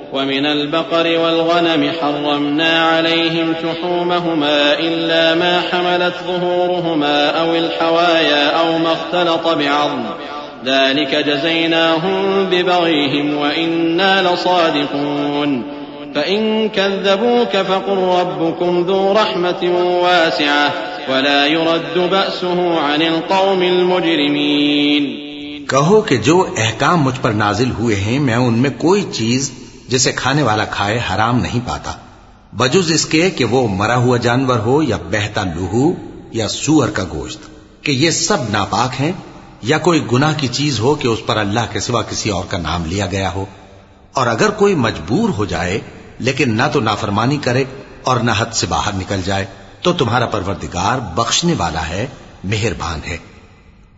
ومن البقر والغنم حرمنا عليهم شحومهما إلا ما حملت ظهورهما أو الحوايا أو ما اختلط بعظم. ذلك جزيناهم ببغيهم وإنا لصادقون. فإن كذبوك فقل ربكم ذو رحمة واسعة ولا يرد بأسه عن القوم المجرمين. کہو کہ جو احکام مجھ پر نازل ہوئے ہیں میں ان میں کوئی چیز جسے کھانے والا کھائے حرام نہیں پاتا۔ بجز اس کے کہ وہ مرا ہوا جانور ہو یا بہتا لوہو یا سور کا گوشت۔ کہ یہ سب ناپاک ہیں یا کوئی گناہ کی چیز ہو کہ اس پر اللہ کے سوا کسی اور کا نام لیا گیا ہو۔ اور اگر کوئی مجبور ہو جائے، لیکن نہ تو نافرمانی کرے اور نہ حد سے باہر نکل جائے، تو تمہارا پروردگار بخشنے والا ہے، مہربان ہے۔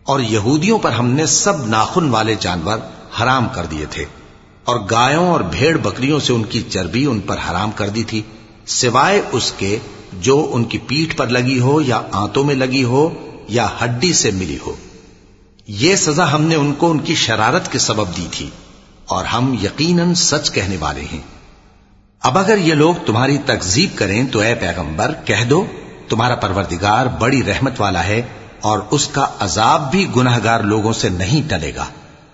اور یہودیوں پر ہم نے سب ناخن والے جانور حرام کر دیے تھے۔ اور گایوں اور بھیڑ بکریوں سے ان کی چربی ان پر حرام کر دی تھی، سوائے اس کے جو ان کی پیٹھ پر لگی ہو یا آنتوں میں لگی ہو یا ہڈی سے ملی ہو۔ یہ سزا ہم نے ان کو ان کی شرارت کے سبب دی تھی، اور ہم یقیناً سچ کہنے والے ہیں۔ اب اگر یہ لوگ تمہاری تکزیب کریں تو اے پیغمبر، کہہ دو، تمہارا پروردگار بڑی رحمت والا ہے اور اس کا عذاب بھی گناہ گار لوگوں سے نہیں ٹلے گا۔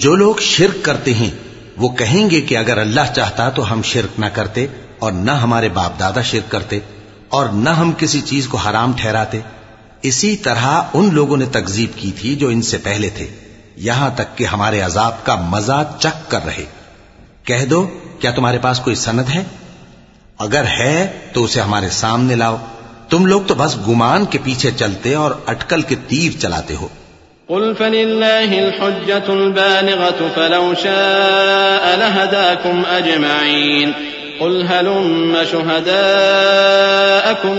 جو لوگ شرک کرتے ہیں، وہ کہیں گے کہ اگر اللہ چاہتا تو ہم شرک نہ کرتے اور نہ ہمارے باپ دادا شرک کرتے اور نہ ہم کسی چیز کو حرام ٹھہراتے۔ اسی طرح ان لوگوں نے تکزیب کی تھی جو ان سے پہلے تھے، یہاں تک کہ ہمارے عذاب کا مزہ چک کر رہے۔ کہہ دو، کیا تمہارے پاس کوئی سند ہے؟ اگر ہے تو اسے ہمارے سامنے لاؤ۔ تم لوگ تو بس گمان کے پیچھے چلتے اور اٹکل کے تیر چلاتے ہو۔ قل فلله الحجة البالغة فلو شاء لهداكم أجمعين. قل هلم شهداءكم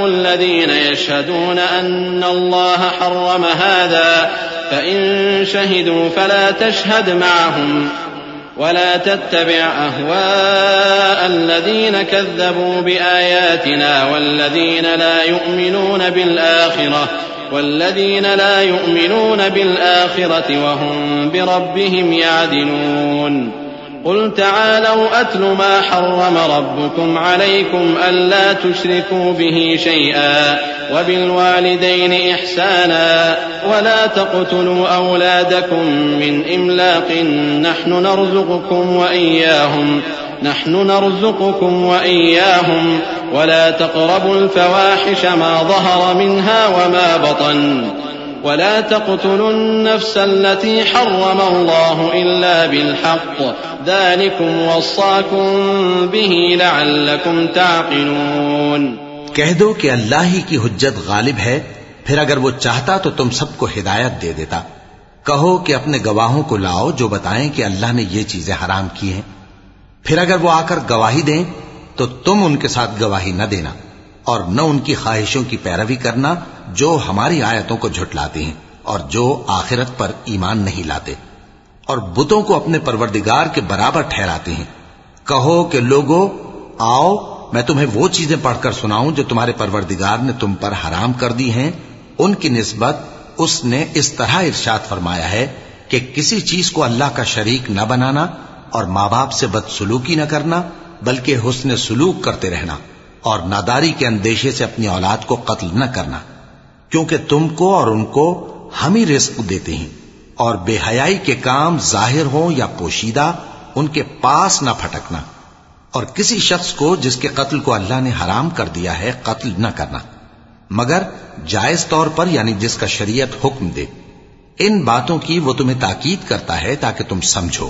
الذين يشهدون أن الله حرم هذا فإن شهدوا فلا تشهد معهم ولا تتبع أهواء الذين كذبوا بآياتنا والذين لا يؤمنون بالآخرة. والذين لا يؤمنون بالآخرة وهم بربهم يعدلون. قل تعالوا أتل ما حرم ربكم عليكم ألا تشركوا به شيئا وبالوالدين إحسانا ولا تقتلوا أولادكم من إملاق نحن نرزقكم وإياهم نحن نرزقكم وإياهم ولا تقربوا الفواحش ما ظهر منها وما بطن ولا تقتلوا النفس التي حرم الله إلا بالحق ذلكم وصاكم به لعلكم تعقلون کہہ دو کہ اللہ ہی کی حجت غالب ہے، پھر اگر وہ چاہتا تو تم سب کو ہدایت دے دیتا۔ کہو کہ اپنے گواہوں کو لاؤ جو بتائیں کہ اللہ نے یہ چیزیں حرام کی ہیں۔ پھر اگر وہ آ کر گواہی دیں تو تم ان کے ساتھ گواہی نہ دینا اور نہ ان کی خواہشوں کی پیروی کرنا جو ہماری آیتوں کو جھٹلاتے ہیں اور جو آخرت پر ایمان نہیں لاتے اور بتوں کو اپنے پروردگار کے برابر ٹھہراتے ہیں۔ کہو کہ لوگو، آؤ، میں تمہیں وہ چیزیں پڑھ کر سناؤں جو تمہارے پروردگار نے تم پر حرام کر دی ہیں۔ ان کی نسبت اس نے اس طرح ارشاد فرمایا ہے کہ کسی چیز کو اللہ کا شریک نہ بنانا اور ماں باپ سے بد سلوکی نہ کرنا بلکہ حسن سلوک کرتے رہنا اور ناداری کے اندیشے سے اپنی اولاد کو قتل نہ کرنا، کیونکہ تم کو اور ان کو ہم ہی رزق دیتے ہیں اور بے حیائی کے کام ظاہر ہوں یا پوشیدہ، ان کے پاس نہ پھٹکنا۔ اور کسی شخص کو جس کے قتل کو اللہ نے حرام کر دیا ہے، قتل نہ کرنا۔ مگر جائز طور پر یعنی جس کا شریعت حکم دے۔ ان باتوں کی وہ تمہیں تاکید کرتا ہے تاکہ تم سمجھو۔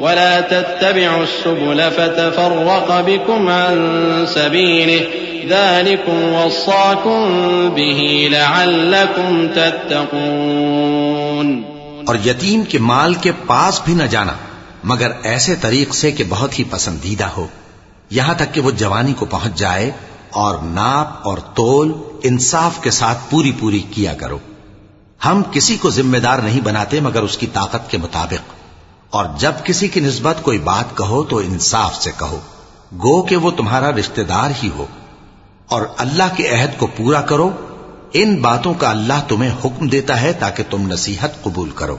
ولا تتبعوا السبل فتفرق بكم عن سبيله. ذلكم وصاكم به لعلكم تتقون. اور یتیم کے مال کے پاس بھی نہ جانا، مگر ایسے طریق سے کہ بہت ہی پسندیدہ ہو۔ یہاں تک کہ وہ جوانی کو پہنچ جائے اور ناپ اور تول انصاف کے ساتھ پوری پوری کیا کرو۔ ہم کسی کو ذمہ دار نہیں بناتے مگر اس کی طاقت کے مطابق۔ اور جب کسی کی نسبت کوئی بات کہو تو انصاف سے کہو، گو کہ وہ تمہارا رشتہ دار ہی ہو۔ اور اللہ کے عہد کو پورا کرو۔ ان باتوں کا اللہ تمہیں حکم دیتا ہے تاکہ تم نصیحت قبول کرو۔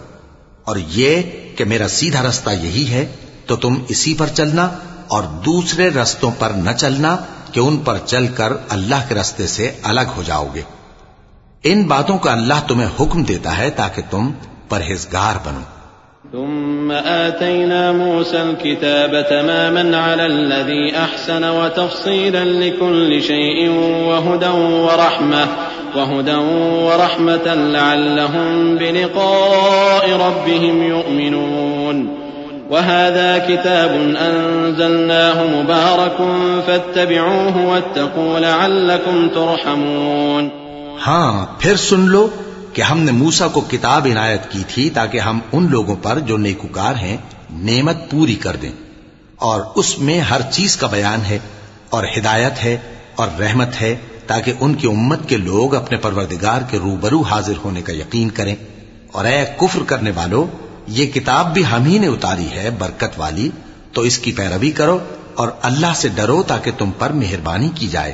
اور یہ کہ میرا سیدھا رستہ یہی ہے، تو تم اسی پر چلنا اور دوسرے رستوں پر نہ چلنا کہ ان پر چل کر اللہ کے رستے سے الگ ہو جاؤ گے۔ ان باتوں کا اللہ تمہیں حکم دیتا ہے تاکہ تم پرہیزگار بنو۔ ثم آتينا موسى الكتاب تماما على الذي أحسن وتفصيلا لكل شيء وهدى ورحمة وهدى ورحمة لعلهم بلقاء ربهم يؤمنون. وهذا كتاب أنزلناه مبارك فاتبعوه واتقوا لعلكم ترحمون. ہاں پھر سن لو کہ ہم نے موسا کو کتاب عنایت کی تھی تاکہ ہم ان لوگوں پر جو نیکوکار ہیں، نعمت پوری کر دیں۔ اور اس میں ہر چیز کا بیان ہے، اور ہدایت ہے، اور رحمت ہے، تاکہ ان کی امت کے لوگ اپنے پروردگار کے روبرو حاضر ہونے کا یقین کریں۔ اور اے کفر کرنے والو، یہ کتاب بھی ہم ہی نے اتاری ہے، برکت والی۔ تو اس کی پیروی کرو اور اللہ سے ڈرو تاکہ تم پر مہربانی کی جائے۔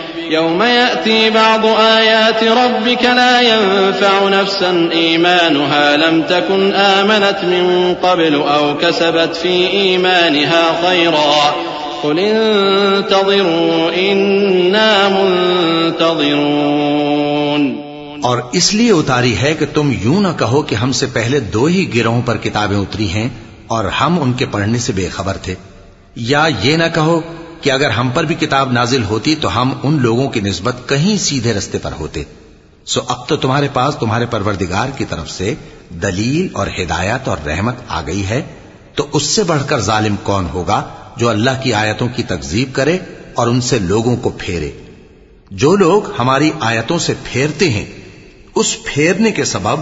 يوم يأتي بعض آيات ربك لا ينفع نفسا إيمانها لم تكن آمنت من قبل أو كسبت في إيمانها خيرا قل انتظروا إنا منتظرون اور اس لیے اتاری ہے کہ تم یوں نہ کہو کہ ہم سے پہلے دو ہی گروہوں پر کتابیں اتری ہیں اور ہم ان کے پڑھنے سے بے خبر تھے یا یہ نہ کہو کہ اگر ہم پر بھی کتاب نازل ہوتی تو ہم ان لوگوں کی نسبت کہیں سیدھے رستے پر ہوتے۔ سو اب تو تمہارے پاس تمہارے پروردگار کی طرف سے دلیل اور ہدایت اور رحمت آ گئی ہے۔ تو اس سے بڑھ کر ظالم کون ہوگا جو اللہ کی آیتوں کی تکزیب کرے اور ان سے لوگوں کو پھیرے؟ جو لوگ ہماری آیتوں سے پھیرتے ہیں، اس پھیرنے کے سبب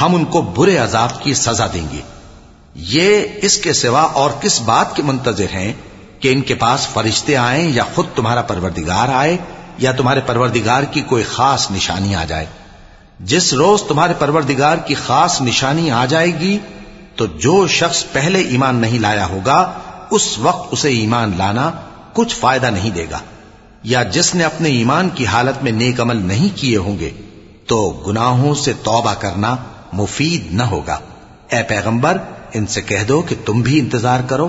ہم ان کو برے عذاب کی سزا دیں گے۔ یہ اس کے سوا اور کس بات کے منتظر ہیں کہ ان کے پاس فرشتے آئیں یا خود تمہارا پروردگار آئے یا تمہارے پروردگار کی کوئی خاص نشانی آ جائے۔ جس روز تمہارے پروردگار کی خاص نشانی آ جائے گی، تو جو شخص پہلے ایمان نہیں لایا ہوگا، اس وقت اسے ایمان لانا کچھ فائدہ نہیں دے گا۔ یا جس نے اپنے ایمان کی حالت میں نیک عمل نہیں کیے ہوں گے، تو گناہوں سے توبہ کرنا مفید نہ ہوگا۔ اے پیغمبر، ان سے کہہ دو کہ تم بھی انتظار کرو۔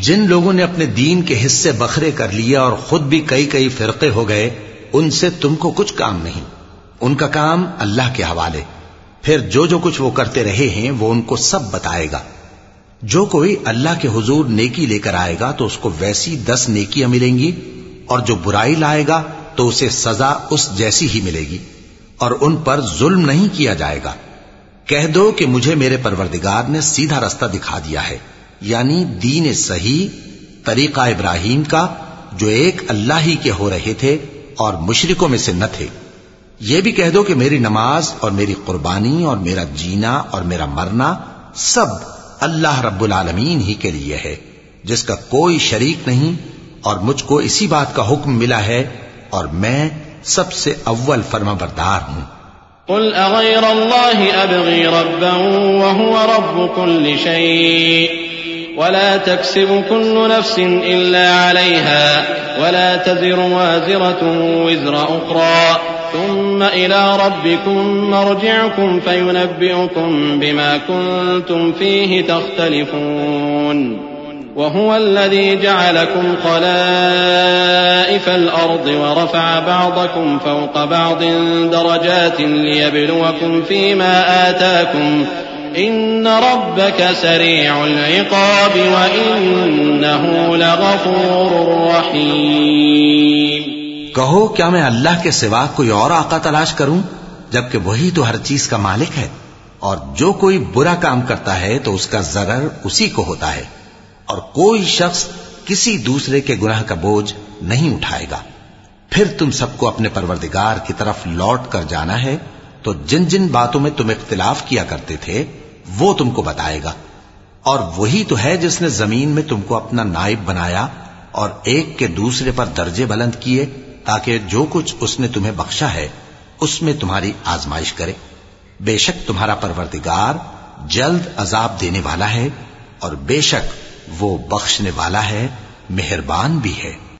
جن لوگوں نے اپنے دین کے حصے بکھرے کر لیا اور خود بھی کئی کئی فرقے ہو گئے، ان سے تم کو کچھ کام نہیں۔ ان کا کام اللہ کے حوالے۔ پھر جو جو کچھ وہ کرتے رہے ہیں، وہ ان کو سب بتائے گا۔ جو کوئی اللہ کے حضور نیکی لے کر آئے گا، تو اس کو ویسی دس نیکیاں ملیں گی، اور جو برائی لائے گا، تو اسے سزا اس جیسی ہی ملے گی۔ اور ان پر ظلم نہیں کیا جائے گا۔ کہہ دو کہ مجھے میرے پروردگار نے سیدھا رستہ دکھا دیا ہے۔ یعنی دین صحیح، طریقہ ابراہیم کا، جو ایک اللہ ہی کے ہو رہے تھے اور مشرکوں میں سے نہ تھے۔ یہ بھی کہہ دو کہ میری نماز اور میری قربانی اور میرا جینا اور میرا مرنا سب اللہ رب العالمین ہی کے لیے ہے، جس کا کوئی شریک نہیں اور مجھ کو اسی بات کا حکم ملا ہے اور میں سب سے اول فرما بردار ہوں۔ قل أغير الله أبغي ربا وهو رب كل شيء ولا تكسب كل نفس إلا عليها ولا تزر وازرة وزر أخرى. ثم إلى ربكم مرجعكم فينبئكم بما كنتم فيه تختلفون. وهو الذي جعلكم خلائف الأرض ورفع بعضكم فوق بعض درجات ليبلوكم فيما آتاكم إن ربك سريع العقاب وإنه لغفور رحيم. کہو، کیا میں اللہ کے سوا کوئی اور آقا تلاش کروں؟ جبکہ وہی تو ہر چیز کا مالک ہے۔ اور جو کوئی برا کام کرتا ہے تو اس کا ضرر اسی کو ہوتا ہے۔ اور کوئی شخص کسی دوسرے کے گناہ کا بوجھ نہیں اٹھائے گا۔ پھر تم سب کو اپنے پروردگار کی طرف لوٹ کر جانا ہے۔ تو جن جن باتوں میں تم اختلاف کیا کرتے تھے وہ تم کو بتائے گا۔ اور وہی تو ہے جس نے زمین میں تم کو اپنا نائب بنایا اور ایک کے دوسرے پر درجے بلند کیے تاکہ جو کچھ اس نے تمہیں بخشا ہے، اس میں تمہاری آزمائش کرے۔ بے شک تمہارا پروردگار جلد عذاب دینے والا ہے اور بے شک وہ بخشنے والا ہے، مہربان بھی ہے۔